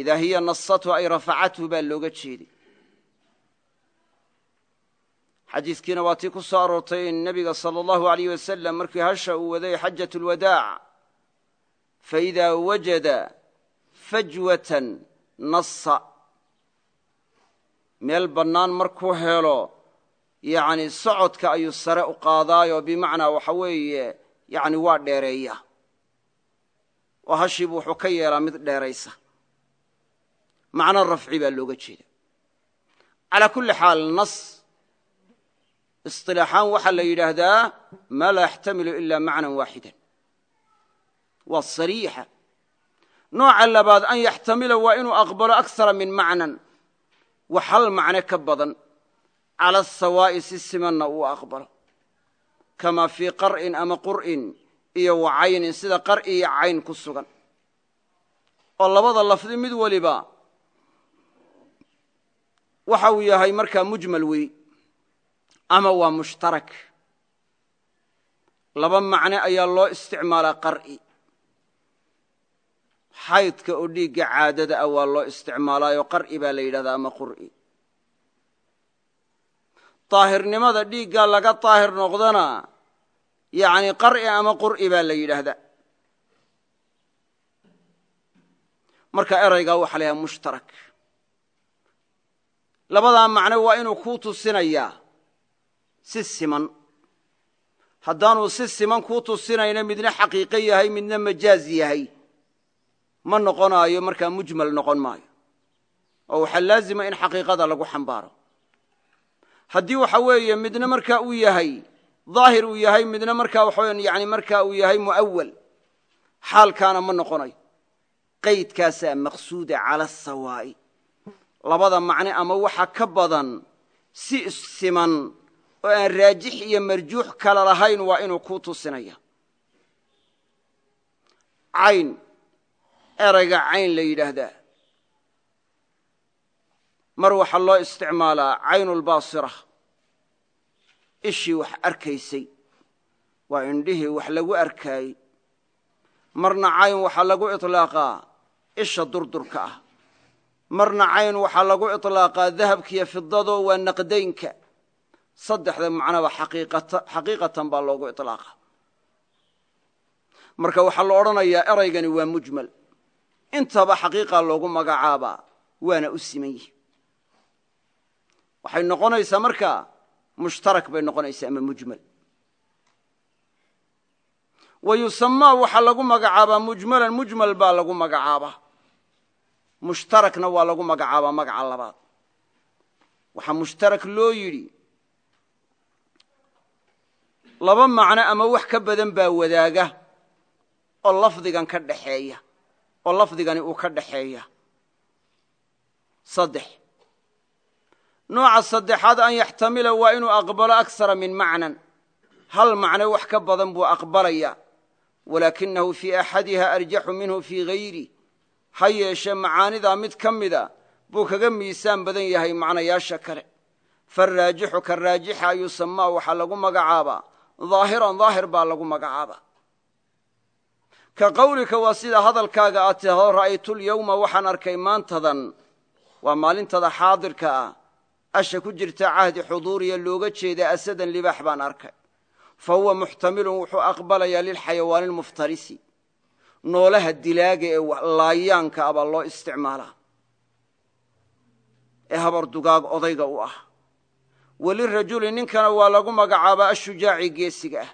Idaa hiya nasathu ay rafacathu baa looga jeeday xadiiskiina waa tii ku soo aroortay in nebiga sala allahu alayh wasalam markii hasha uu waday xajat lwadaac faidaa wajada fajwatan nasa meel bannaan markuu helo yani socodka ayuu sare u qaadaayoo bimacnaa waxa weeye yani waa dheereeya. Oo hashiibu wuxuu ka yeelaa mid dheeraysa. Macno rafci baa looga jeeda calaa kulli xaal nas isilaaxaan waxaa la yidhaahdaa maa laa yaxtamilu ila macnan waaxidan. Waa sariixa. Nooca labaad an yaxtamila waa inuu aqbalo akara min macnan. Wax hal macne ka badan. Cala asawaa'i si simanna uu aqbalo. Kama fii qar'in ama qur'in iyo wa caynin sida qar'i iyo cayn ku sugan. Oo labada lafdi mid waliba waxa uu yahay markaa mujmal wey ama waa mushtarak. Laba macne ayaa loo isticmaalaa qar'i. Xaydka oo dhiigga caadada ah waa loo isticmaalaayo qar'i baa la yidhahdaa ama qur'i. Daahirnimada dhiiggaa laga daahir noqdana yacni qar'i ama qur'i baa la yidhaahdaa marka eraygaa waxa la yhaha mushtarak. Labadaa macno waa inuu kuu tusinayaa si siman. Haddaanuu si siman kuu tusinayna midna xaqiiqo yahay midna majaaz yahay. Ma noqonaayo markaa mujmal noqon maayo. Oo waxaa laazima in xaqiiqada lagu xambaaro. Haddii waxa weeye midna markaa uu yahay daahir uu yahay midna markaa waxa yani markaa uu yahay mu'awal xaalkaana ma noqonayo. Qaydkaasaa maqsuuda cala asawaa'i labada macne ama waxa ka badan si siman oo aan raajix iyo marjuux kala lahayn waa inuu kuu tusinaya. Cayn erayga cayn la yidhaahdaa. Mar waxaa loo isticmaalaa caynulbaasira ishii wax arkaysay. Waa indhihii wax lagu arkaayey marna cayn waxaa lagu iطlaaqaa isha durdurka ah. Marna cayn waxaa lagu iطlaaqaa dahabkiiyo fidado waa naqdaynka saddexda macnaba xaqiiqatan baa loogu iطlaaqa marka waxaa la odhanayaa eraygani waa mujmal. Intaba xaqiiqa loogu magacaabaa waana u siman yihi waxay noqonaysaa markaa mushtarak bay noqonaysaa ama mujmal. Wa yusamaa waxaa lagu magacaabaa mujmalan mujmal baa lagu magacaabaa mushtarakna waa lagu magacaabaa magaca labaad. Waxaa mushtarak loo yidhi laba macno ama wax ka badan baa wadaaga oo lafdigan ka dhaxeeya oo lafdigani uu ka dhaxeeya. Saddex. Nooca saddexaad an yaxtamila waa inuu aqbalo aksara min macnan. Hal macno wax ka badan buu aqbalaya. Walaakinahu fii axadiha arjaxu minhu fii hayri ha yeeshe macaanidaa mid ka mida buu kaga miisaan badan yahay macnayaasha kale. Faraajixu ka raajixa yusamaa waxaa lagu magacaabaa daahiran daahir baa lagu magacaabaa ka qawlika waa sida hadalkaaga aad tidhahdo ra'aytulyowma waxaan arkay maantadan waa maalintada xaadirka ah. Asha ku jirta cahdi xuduuriya looga jeeda asadan libaax baan arkay. Fa huwa muxtamilun wuxuu aqbalayaa lilxayawaani almuftarisi noolaha dilaaga ee laayaanka ah baa loo isticmaalaa. Ee habar dugaag odayga u ah welirajuli ninkana waa lagu magacaabaa ashujaaci geesiga ah.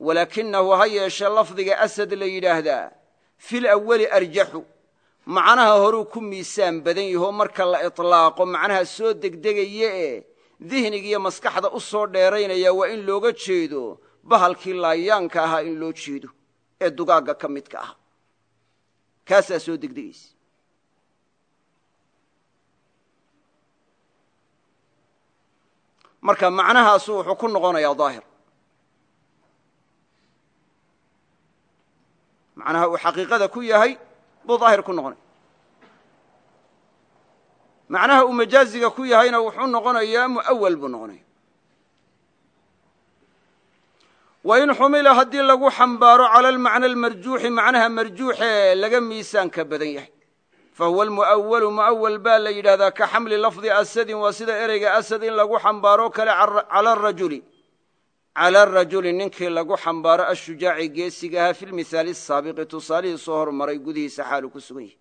Walaakinahu ha yeeshe lafdiga asad la yidhaahdaa fil awali arjaxu macnaha horuu ku miisaan badan yahoo marka la iطlaaqo macnaha soo degdegaya ee dihnigiiyo maskaxda u soo dheeraynaya waa in looga jeedo bahalkii laayaanka ahaa in loo jeedo ee dugaagga ka midka ah kaasaa soo degdegaysa marka macnahaasu wuxuu ku noqonayaa daahir. Macnaha uu xaqiiqada ku yahay buu daahir ku noqonaya macnaha uu majaaziga ku yahayna wuxuu noqonayaa mu'awal buu noqonaya wain xumila haddii lagu xambaaro cala almacna almarjuuxi macnaha marjuuxee laga miisaanka badan yahay fahuwa almu'awalu mu'awal baa la yidhahdaa ka xamli lafdi asadin waa sida ereyga asad in lagu xambaaro kale cala arajuli ninkii lagu xambaaro ashujaaci geesiga ahaa fi lmithaali asaabiqi tusaalihii soo hormaray gudihiisa xaalu ku sugan yahay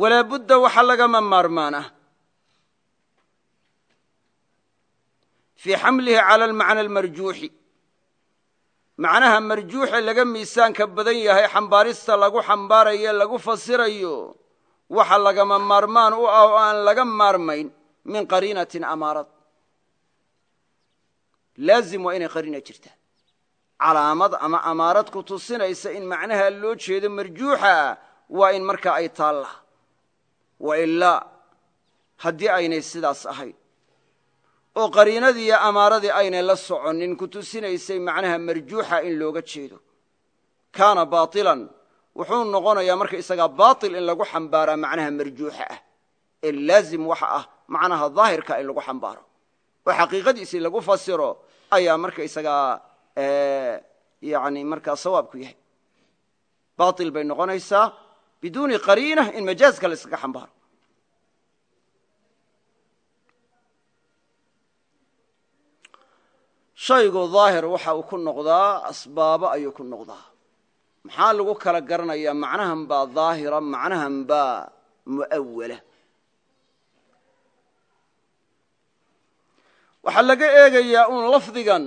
walaa budda waxa lagama maarmaan ah fii xamlihi cala almacna almarjuuxi macnaha marjuuxe laga miisaanka badan yahay xambaarista lagu xambaarayo lagu fasirayo waxa lagama maarmaan u ah oo aan laga maarmayn min qariinatin amaarad. Laazim waa inay qariina jirtaa calaamad ama amaarad ku tusinaysa in macnaha loo jeedo marjuuxa waa in markaa ay taalla. Wa ilaa haddii aynay sidaas ahayn oo qariinadii iyo amaaradii aynay la soconin ku tusinaysay macnaha marjuuxa in looga jeedo. Kaana baailan wuxuu noqonayaa marka isagaa baatil in lagu xambaaraa macnaha marjuuxa ah. Ee laazim waxa ah macnaha daahirka in lagu xambaaro. Oo xaqiiqadiisii lagu fasiro ayaa marka isagaa yani markaa sawaabku yahay. Baail bay noqonaysaa biduuni qariina in majaazka la iskaga xambaaro shaygu daahir waxa uu ku noqdaa asbaabo ayuu ku noqdaa. Maxaa lagu kala garanayaa? Macnahan baa daahira macnahan baa mu'awala waxaa laga eegayaa uun lafdigan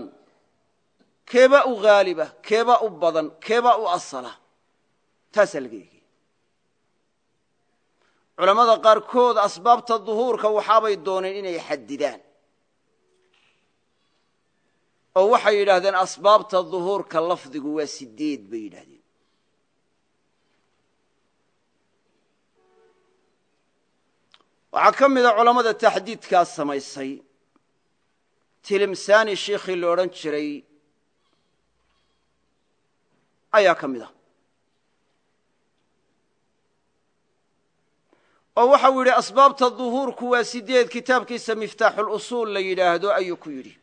keebaa u haaliba keebaa u badan keebaa u asala. Taasaa laga eegaya culammada qaarkood asbaabta duhuurka waxaabay dooneen inay xadidaan oo waxay yidhaahdeen asbaabta duhuurka lafdigu waa sideed bay yidhahdeen waxaa ka mida culammada taxdiidkaas samaysay. Tilimsani shiikhii la odhan jiray ayaa ka mid a. Oo waxau yidhi asbaabta duhuurku waa sideed kitaabkiisa miftaaxulusuul la yidhaahdo ayuu ku yidhi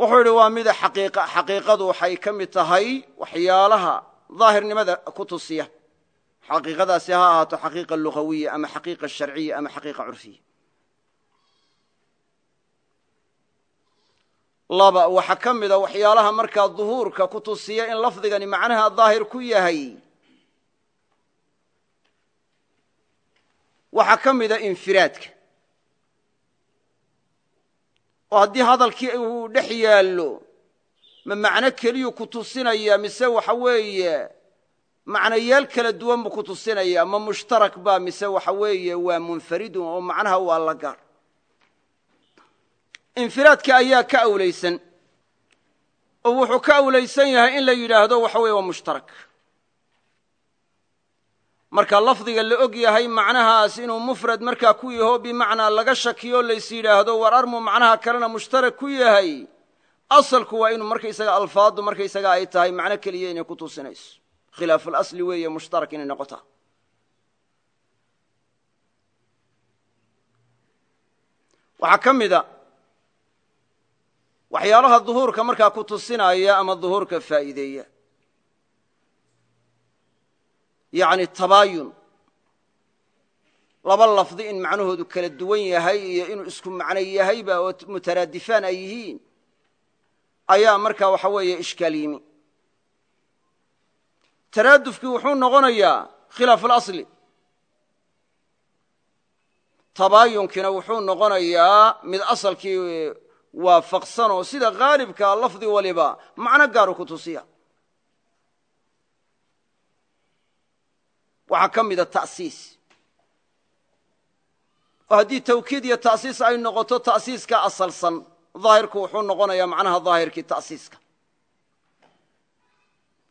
wuxuu yidhi waa mida xaqiiqadu waxay ka mid tahay waxyaalaha daahirnimada ku tusiya. Xaqiiqadaasi ha ahaato xaqiiqa lugawiya ama xaqiiqa sharciya ama xaqiiqa curfiya laba waxaa ka mida waxyaalaha markaa duhuurka ku tusiya in lafdigani macnaha daahir ku yahay. Waxaa ka mida infiraadka oo haddii hadalkii uu dhex yaallo ma macno keliyuu ku tusinaya mise waxa weeye macnayaal kala duwan buu ku tusinaya ma mushtarak ba mise waxa weeye waa munfaridun oo macnaha waa la gaar. Infiraadka ayaa ka awlaysan oo wuxuu ka awlaysan yahay in la yidhaahdo waxa weye waa mushtarak marka lafdiga la og yahay macnahaas inuu mufrad markaa ku yaho bimacnaa laga shakiyo lays yidhaahdo war armu macnaha kalena mushtarak ku yahay. Asalku waa inuu markaysaga alfaaddu markaysaga ay tahay macno keliya inay ku tusinayso. Khilaafulasli weeye mushtarak inay noqotaa waxaa ka mida waxyaalaha duhuurka markaa ku tusinaya ama duhuurka faa'iideeya yacni tabaayun laba lafdi in macnahoodu kala duwan yahay iyo inuu isku macno yahayba oo mutaraadifaan ay yihiin ayaa markaa waxa weeye ishkaal yimi taraadufkii wuxuu noqonayaa khilaafu اlasli tabaayunkiina wuxuu noqonayaa mid asalkii waafaqsan oo sida haalibka lafdi waliba macno gaaru ku tusiya waxaa ka mida ta'siis. Oo haddii tawkiid iyo ta'siis ay noqoto ta'siiska asalsan daahirku wuxuu noqonayaa macnaha daahirkii ta'siiska.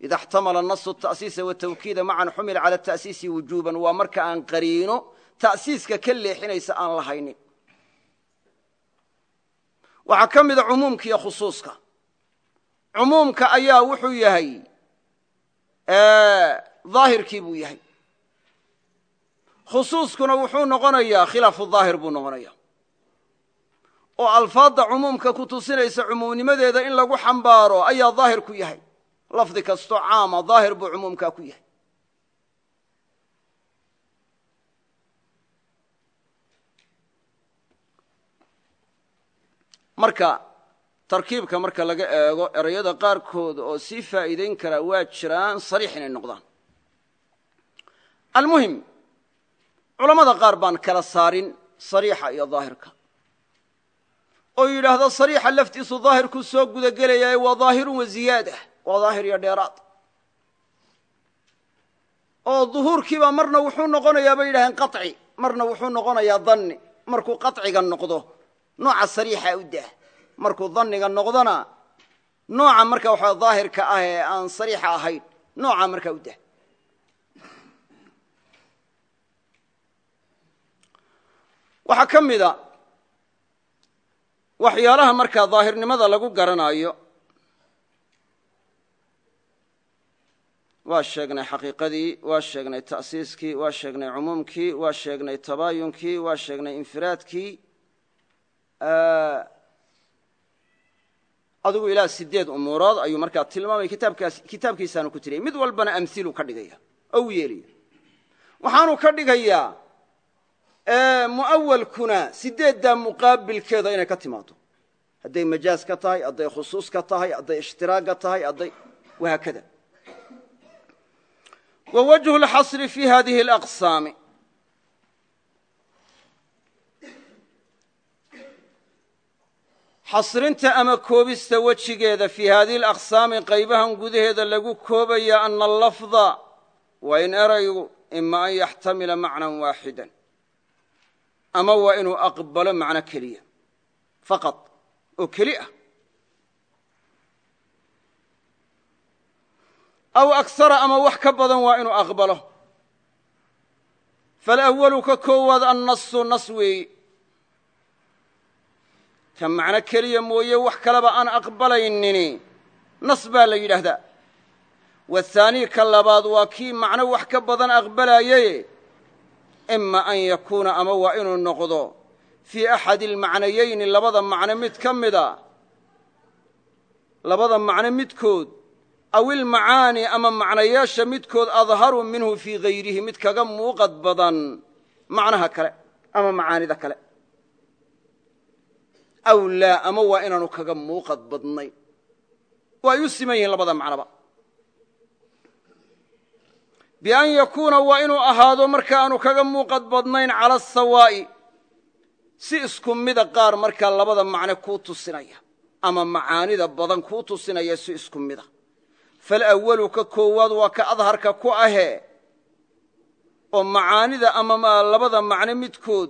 Ida اxtamala nasu ta'siisa watawkiida macan xumila cala ta'siisi wujuuban waa marka aan qariino ta'siiska ka leexinaysa aan lahaynin. Waxaa ka mida cumuumka iyo khusuuska. Cumuumka ayaa wuxuu yahay daahirkii buu yahay khusuuskuna wuxuu noqonayaa khilaafu daahir buu noqonaya oo alfaadda cumuumka ku tusinaysa cumuumnimadeeda in lagu xambaaro ayaa daahir ku yahay. Lafdi kastoo caama daahir buu cumuumkaa ku yahay. Marka tarkiibka marka laga eego erayada qaarkood oo sii faa'iidayn karaa waa jiraan sariix inay noqdaan. Almuhim culammada qaar baan kala saarin sariixa iyo daahirka. Oo yidhaahdo sariixa laftiisu daahirkuu soo gudagelayaaye waa daahirun wa ziyaadah waa daahir iyo dheeraad. Oo duhuurkiibaa marna wuxuu noqonayaa bay yidhaaheen qaطci marna wuxuu noqonayaa danni. Markuu qaطciga noqdo nooca sariixa u dah markuu dhanniga noqdona nooca marka waxa daahirka ah ee aan sariixa ahayn nooca markaa u dah waxaa ka mida waxyaalaha markaa daahirnimada lagu garanaayo waa sheegnay xaqiiqadii waa sheegnay ta'siiskii waa sheegnay cumuumkii waa sheegnay tabaayunkii waa sheegnay infiraadkii adigu ilaa sideed umuurood ayuu markaa tilmaamay kitaabkaas kitaabkiisaanu ku tiriyay. Mid walbana amhilu ka dhigaya oo u yeelaya waxaanu ka dhigayaa mu'awalkuna sideeddaa muqaabilkeeda inay ka timaado hadday majaaz ka tahay hadday khusuus ka tahay hadday ishtiraaga tahay hadday wahaakada wa wajhu lxasri fi hadihi alaqsaami. Xasrinta ama koobista wejigeeda fii haadihi alaqsaami qaybahan gudaheeda lagu koobaya ana allafda waa in eraygu ima an yaxtamila macnan waaxidan ama waa inuu aqbalo macno keliya. Faqad oo keli ah. Aw aksara ama wax ka badan waa inuu aqbalo. Falawalu ka koowaad annasu nas weeyi ka macno keliya mooye wax kaleba aan aqbalaynini nas baa la yidhaahdaa. Wathaanii ka labaad waa kii macno wax ka badan aqbalayaye ima an yakuuna ama waa inuu noqdo fii axadi almacnayayni labada macno mid ka mida labada macno midkood aw ilmacaani ama macnayaasha midkood adharu minhu fii hayrihi mid kaga muuqad badan macnaha kale ama macaanida kale. Aw laa ama waa inaanu kaga muuqad badnayn oo ay u siman yihiin labada macnoba bian yakuuna waa inuu ahaado marka aanu kaga muuqad badnayn cala asawaa'i si isku mida qaar markaa labada macne kuu tusinaya ama macaanida badan kuu tusinaya si isku mida. Falawalu ka koowaad waa ka adharka ku ahee oo macaanida ama labada macno midkood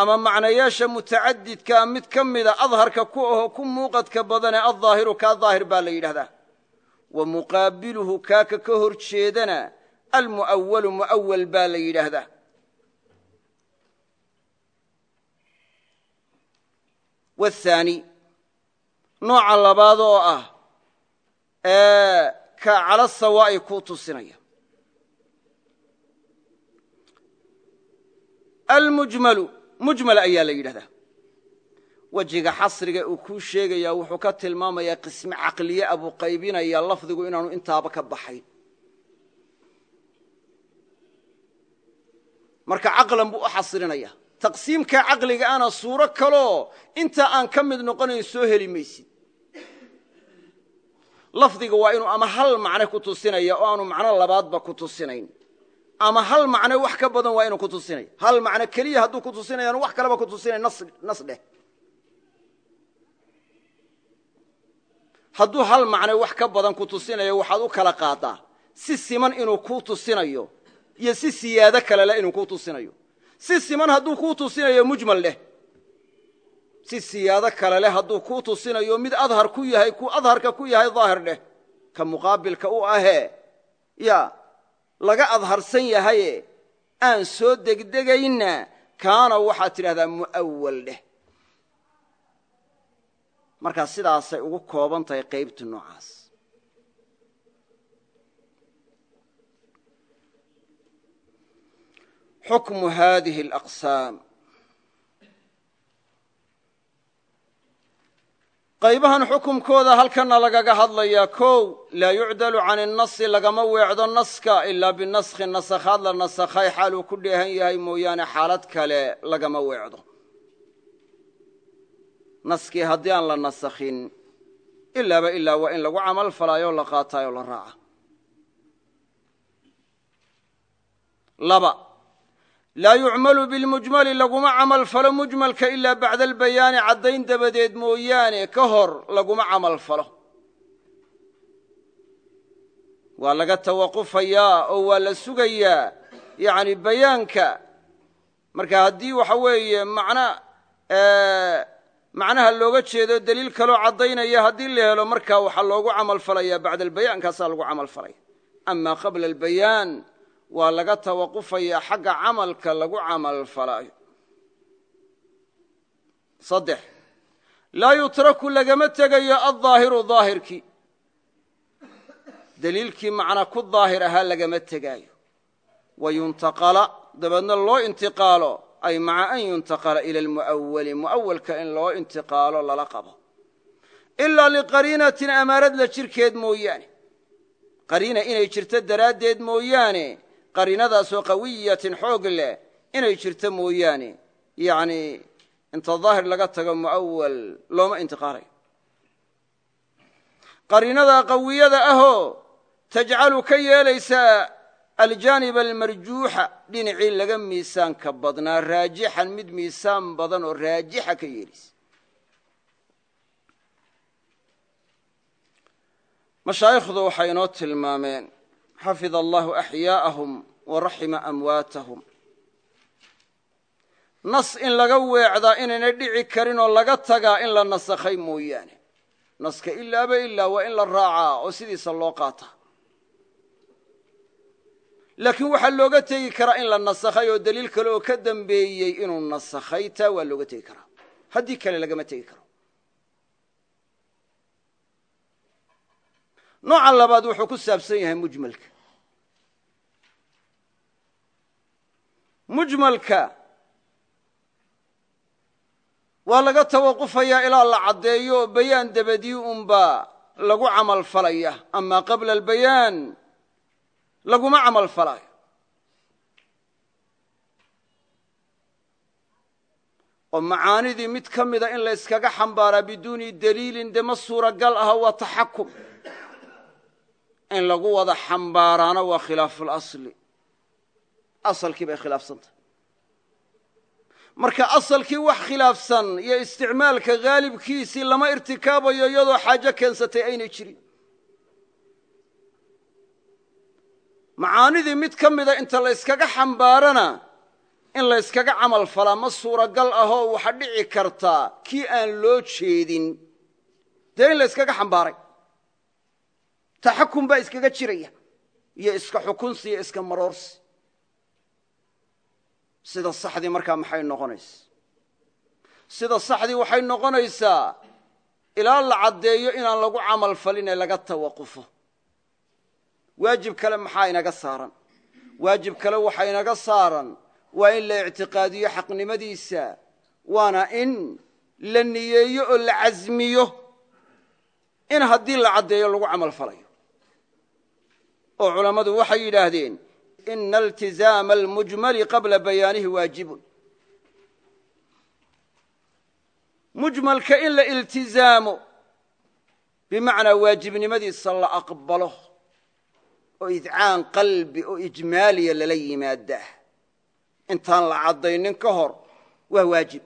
ama macnayaasha mutacadidkaa mid ka mida adharka ku ahoo ku muuqadka badane addaahiru kaa daahir baa la yidhahdaa. Wa muqaabiluhu kaaka ka hor jeedana almu'awalu mu'awal baa la yidhaahdaa. Wathaani nooca labaad oo ah ka cala sawaa'i kuu tusinaya. Almujmalu mujmal ayaa la yidhahdaa wejiga xasriga uu kuu sheegayaa wuxuu ka tilmaamayaa qisme caqliye abuu qaybinaya lafdigu inaanu intaaba ka baxayn marka caqlan buu u xasrinaya taqsiimka caqliga ana suuro kaloo intaa aan ka mid noqonayn soo heli maysid. Lafdiga waa inuu ama hal macne ku tusinaya oo aanu macno labaadba ku tusinayn. Ama hal macne wax ka badan waa inuu ku tusinaya hal macne keliya hadduu ku tusinaya anu wax kaleba ku tusinay nas dheh. Hadduu hal macne wax ka badan ku tusinayo waxaad u kala qaadaa. Si siman inuu kuu tusinayo iyo si siyaado kale leh inuu kuu tusinayo. Si siman hadduu kuu tusinayo mujmal dheh si siyaado kale leh hadduu kuu tusinayo mid adhar ku yahay ku adharka ku yahay daahir dheh ka muqaabilka u ahee ya laga adharsan yahaye aan soo degdegayna kaana waxaad tidhahdaa mu'awal dheh markaa sidaasay ugu kooban tahay qaybta noocaas xukmu hadihi alaqsaam qaybahan xukumkooda halkana lagaga hadlayaa kow laa yucdalu can innasi lagama weecdo naska ilaa binaskhi nasakhaad la nasakhay xaaluu ku dheehan yahay mooyaane xaalad kale lagama weecdo naskii haddii aan la nasakhin ilaaba ilaa waa in lagu camal falaayo la qaataayoo la raaca laa yucmalu bilmujmali laguma camal falo mujmalka ilaa bacda albayaani caddayn dabadeed mooyaane ka hor laguma camal falo. Waa laga tawaqufayaa oo waa la sugayaa yacni bayaanka. Marka haddii waxa weeye macna macnaha looga jeedo deliil kaloo caddaynaya haddii la helo markaa waxaa loogu camal falaya bacda albayaan kaasaa lagu camal falaya. Ama qabla albayaan waa laga tawaqufaya xagga camalka lagu camal falaayo. Saddex laa yutraku lagama tegayo aldaahiru daahirkii deliilkii macna ku daahir ahaa lagama tegaayo. Wa yuntaqala dabeedna loo intiqaalo ay maca an yuntaqala ila almu'awali mu'awalka in loo intiqaalo lala qabo. Ilaa liqariinatin amaarad la jirkeed mooyaane. Qariina inay jirto daraaddeed mooyaane qariinadaasoo qawiyatin xoog leh inay jirto mooyaane. Yani inta daahir laga tago mu'awal looma intiqaalayo qariinada qawiyada ahoo tajcalu ka yeelaysaa aljaanib almarjuuxa dhinacii laga miisaanka badnaa raajixan mid miisaan badan oo raajixa ka yeelaysa mashaayikhdu waxay inoo tilmaameen xafida allahu axyaa'ahum wa raxima amwaatahum. Nas in laga weecdaa inayna dhici karin oo laga tagaa in la nasakhay mooyaane. Naska ilaaba ilaa waa in la raacaa oo sidiisa loo qaataa. Laakiin waxaa looga tegi karaa in la nasakhay oo deliil kale oo ka dambeeyey inuu nasakhay taa waa looga tegi karaa. Haddii kale lagama tegi karo. Nooca labaad wuxuu ku saabsan yahay mujmalka mujmalka. Waa laga tawaqufayaa ilaa la caddeeyo oo bayaan dabadii unbaa lagu camal falaya. Amaa qabla albayaan laguma camal falaayo oo macaanidii mid ka mida in la yskaga xambaaraa biduuni daliilin dee ma suuragal aha waa taxakum. In lagu wada xambaaraana waa khilaafu lasli asalkii bay khilaafsantah. Marka asalkii wax khilaafsan iyo isticmaalka haalibkiisii lama irtikaabayo iyadoo xaajo keensatay aynay jirin. Macaanidii mid ka mida inta la yskaga xambaarana in la yskaga camal falaa ma suuragal ahoo waxa dhici kartaa kii aan loo jeedin. Dee in la yskaga xambaaray. Taxakum baa iskaga jiraya iyo iska xukunsi iyo iska maroorsi sida saxdii markaa maxay noqonaysa sida saxdii waxay noqonaysaa ilaa la caddeeyo inaan lagu camal falin ee laga tawaqufo. Waajib kale maxaa inaga saaran? Waajib kale waxa inaga saaran waa in la ictiqaadiyo xaqnimadiisa waana in la niyeeyo oo la casmiyo in haddii la caddeeyo lagu camal falayo. Oo culammadu waxay yidhaahdeen ina iltizaama almujmali qabla bayaanihi waajibun mujmalka in la iltizaamo bimacnaa waajibnimadiisa la aqbalo oo idcaan qalbi oo ijmaaliya lala yimaadaa intaan la caddaynin ka hor waa waajib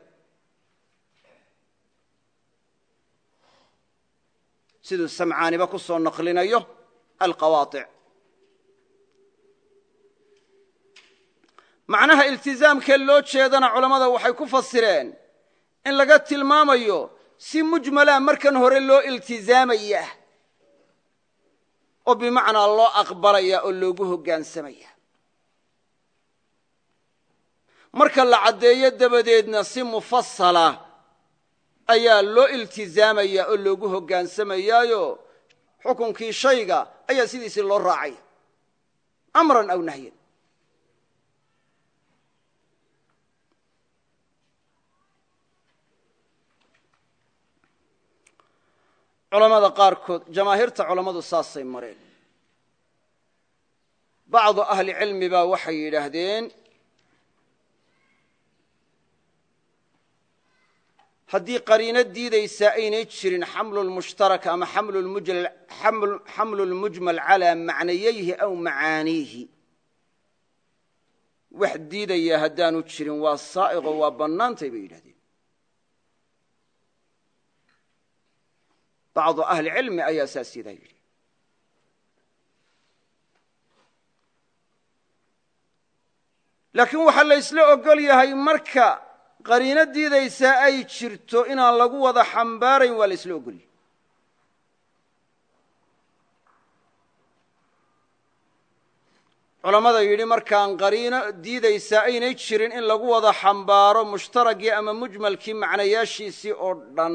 siduu samcaaniba ku soo naqlinayo macnaha iltizaamkee loo jeedana culammada waxay ku fasireen in laga tilmaamayo si mujmalaa markan hore loo iltizaamaya oo bimacnaa loo aqbalaya oo loogu hoggaansamaya marka la caddeeyo dabadeedna si mufasala ayaa loo iltizaamaya oo loogu hoggaansamayaayo xukunkii shayga ayaa sidiisii loo raacaya. Amran aw nahyan culamada qaarkood jamaahiirta culammadu saasay mareen. Bacdu ahli cilmi baa waxay yidhaahdeen haddii qariino diidaysaa aynay jirin xamlu lmushtarak ama xamlu lmujmal calaa macnayayhi aw macaaniihi wax diidaya haddaanu jirin waa saa'iqo waa bannaantay bay yidhahdeen bacdu ahli cilmi ayaa saas yadaa yidhi laakiin waxaa la ysla ogol yahay marka qariino diidaysaa ay jirto inaan lagu wada xambaarayn waa la ysla ogol yahay culammada yidhi markaan qariino diidaysaa aynay jirin in lagu wada xambaaro mushtaragii ama mujmalkii macnayaashiisii oo dhan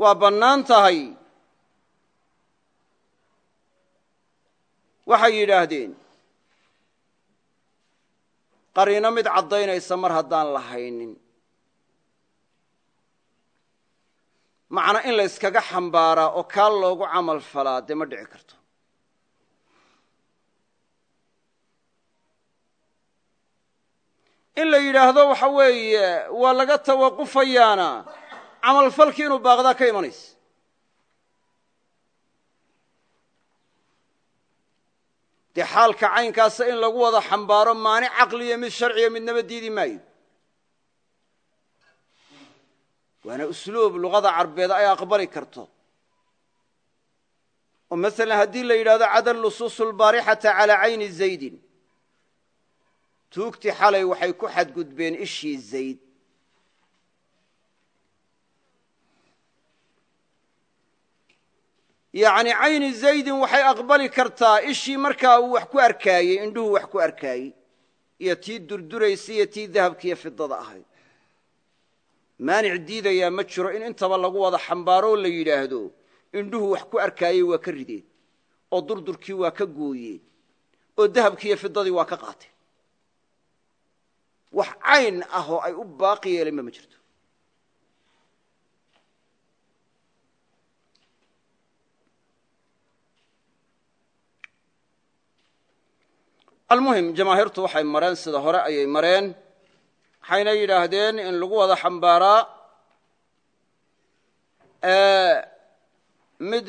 waa bannaan tahay. Waxay yidhaahdeen qariino mid caddaynaysa mar haddaan lahaynin macna in la yskaga xambaaraa oo kaa loogu camal falaa dee ma dhici karto. In la yidhaahdo waxa weeye waa laga tawaqufayaana camalfalkii inuu baaqdaa ka imanaysa. Dee xaalka caynkaasa in lagu wada xambaaro maanic caqliyo mid sharciya midnaba diidi maayo. Waana usluub luqada carbeed ay aqbali karto. Oo masalan haddii la yidhahdo cada lusuusu lbaarixata calaa cayni zaydin tuugtii xalay waxay ku xadgudbeen ishii zayd yacni cayni zaydin waxay aqbali kartaa ishii markaa uu wax ku arkaayey indhuhu wax ku arkaayey. Iyo tii durduraysay iyo tii dahabkiiyo fidada ahayd. Maanic diidayaa ma jiro in intaba lagu wada xambaaroo la yidhaahdo indhuhu wax ku arkaayey waa ka rideen oo durdurkii waa ka gooyeen oo dahabkiiyo fidadii waa ka qaateen wax cayn ah ay u baaqi yeelenba ma jirto almuhim jamaahiirtu waxay mareen sida hore ayay mareen waxayna yidhaahdeen in lagu wada xambaaraa mid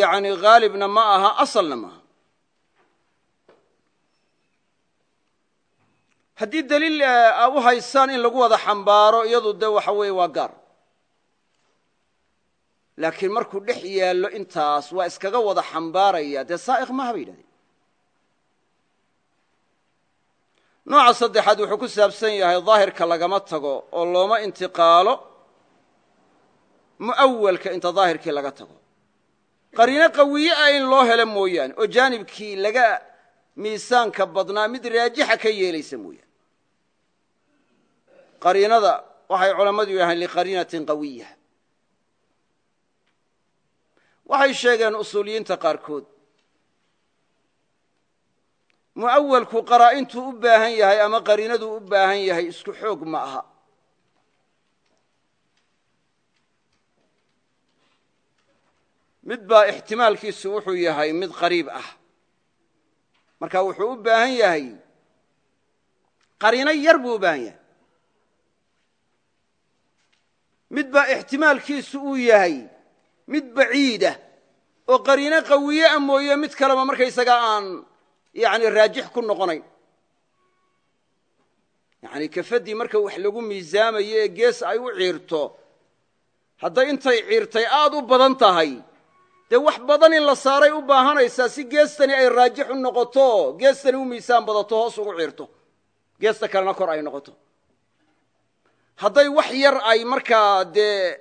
yani haalibna ma aha asalna maaha haddii daliil a u haysaan in lagu wada xambaaro iyadu de waxa weeye waa gaar. Laakiin markuu dhex yaallo intaas waa iskaga wada xambaaraya dee saa'iq maaha bay yidhahdeen nooca saddexaad wuxuu ku saabsan yahay daahirka lagama tago oo looma intiqaalo mu'awalka inta daahirkii laga tago. Qariino qawiye ah in loo helo mooyaane oo jaanibkii laga miisaanka badnaa mid raajixa ka yeelaysa mooyaane. Qariinada waxay culammadu yidhahaan liqariinatin qawiya waxay sheegeen usuuliyiinta qaarkood mu'awalku qaraa'intuu u baahan yahay ama qariinaduu u baahan yahay isku xoog ma aha. Mid baa ixtimaalkiisu wuxuu yahay mid qariib ah. Marka wuxuu u baahan yahay qariino yar buu u baahan yahay. Mid baa ixtimaalkiisu uu yahay mid baciidah oo qariino qawiye a mooye mid kaleba markaysaga aan yani raajix ku noqonayn. Yani kafadii marka wax lagu miisaamayo ee gees ay u ciirto hadday intay ciirtay aad u badan tahay. Dee wax badan in la saaray u baahanaysaa si geestani ay raajix u noqoto geestani u miisaan badato hoos ugu ciirto. Geesta kalena kor ay noqoto. Hadday wax yar ay markaa dee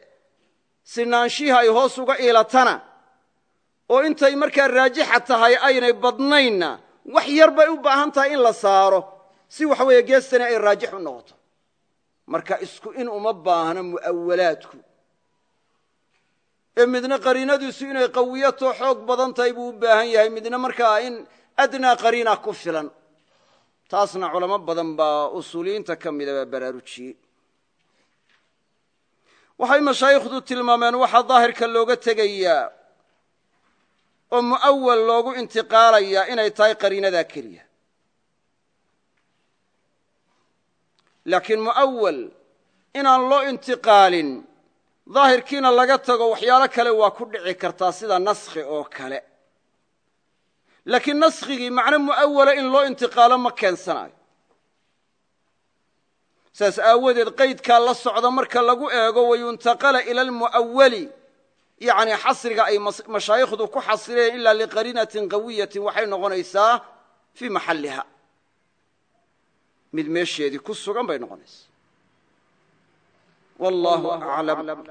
sinaanshihi ay hoos uga iilatana oo intay markaa raajixa tahay aynay badnaynna wax yar bay u baahan tahay in la saaro si waxa weeye geestani ay raajix u noqoto. Marka isku in uma baahno mu'awalaadku. Ee midna qariinadiisu inay qawiyato xoog badan tahay buu u baahan yahay midna markaa in adnaa qariina ku filan. Taasna culamo badan baa usuuliyiinta ka midaba baraarujiyey waxay mashaayikhdu tilmaameen waxaa daahirka looga tegayaa oo mu'awal loogu intiqaalayaa inay tahay qariinadaa keliya. Laakiin mu'awal inaan loo intiqaalin daahirkiina laga tago waxyaalo kale waa ku dhici kartaa sida naskhi oo kale. Laakiin naskhigii macno mu'awala in loo intiqaalo ma keensanayo saas aawadeed qaydkaa la socda marka lagu eego wayuntaqala ila almu'awali yani xasriga ay mashaayikhdu ku xasireen ilaa liqariinatin qawiyatin waxay noqonaysaa fii maxalliha. Mid meesheedii ku sugan bay noqonaysaa. Wallahu aclam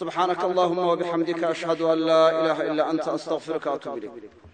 subxaanaka allahuma wabixamdika ashhadu an laa ilaaha ilaa anta astaqfiruka atub ilayk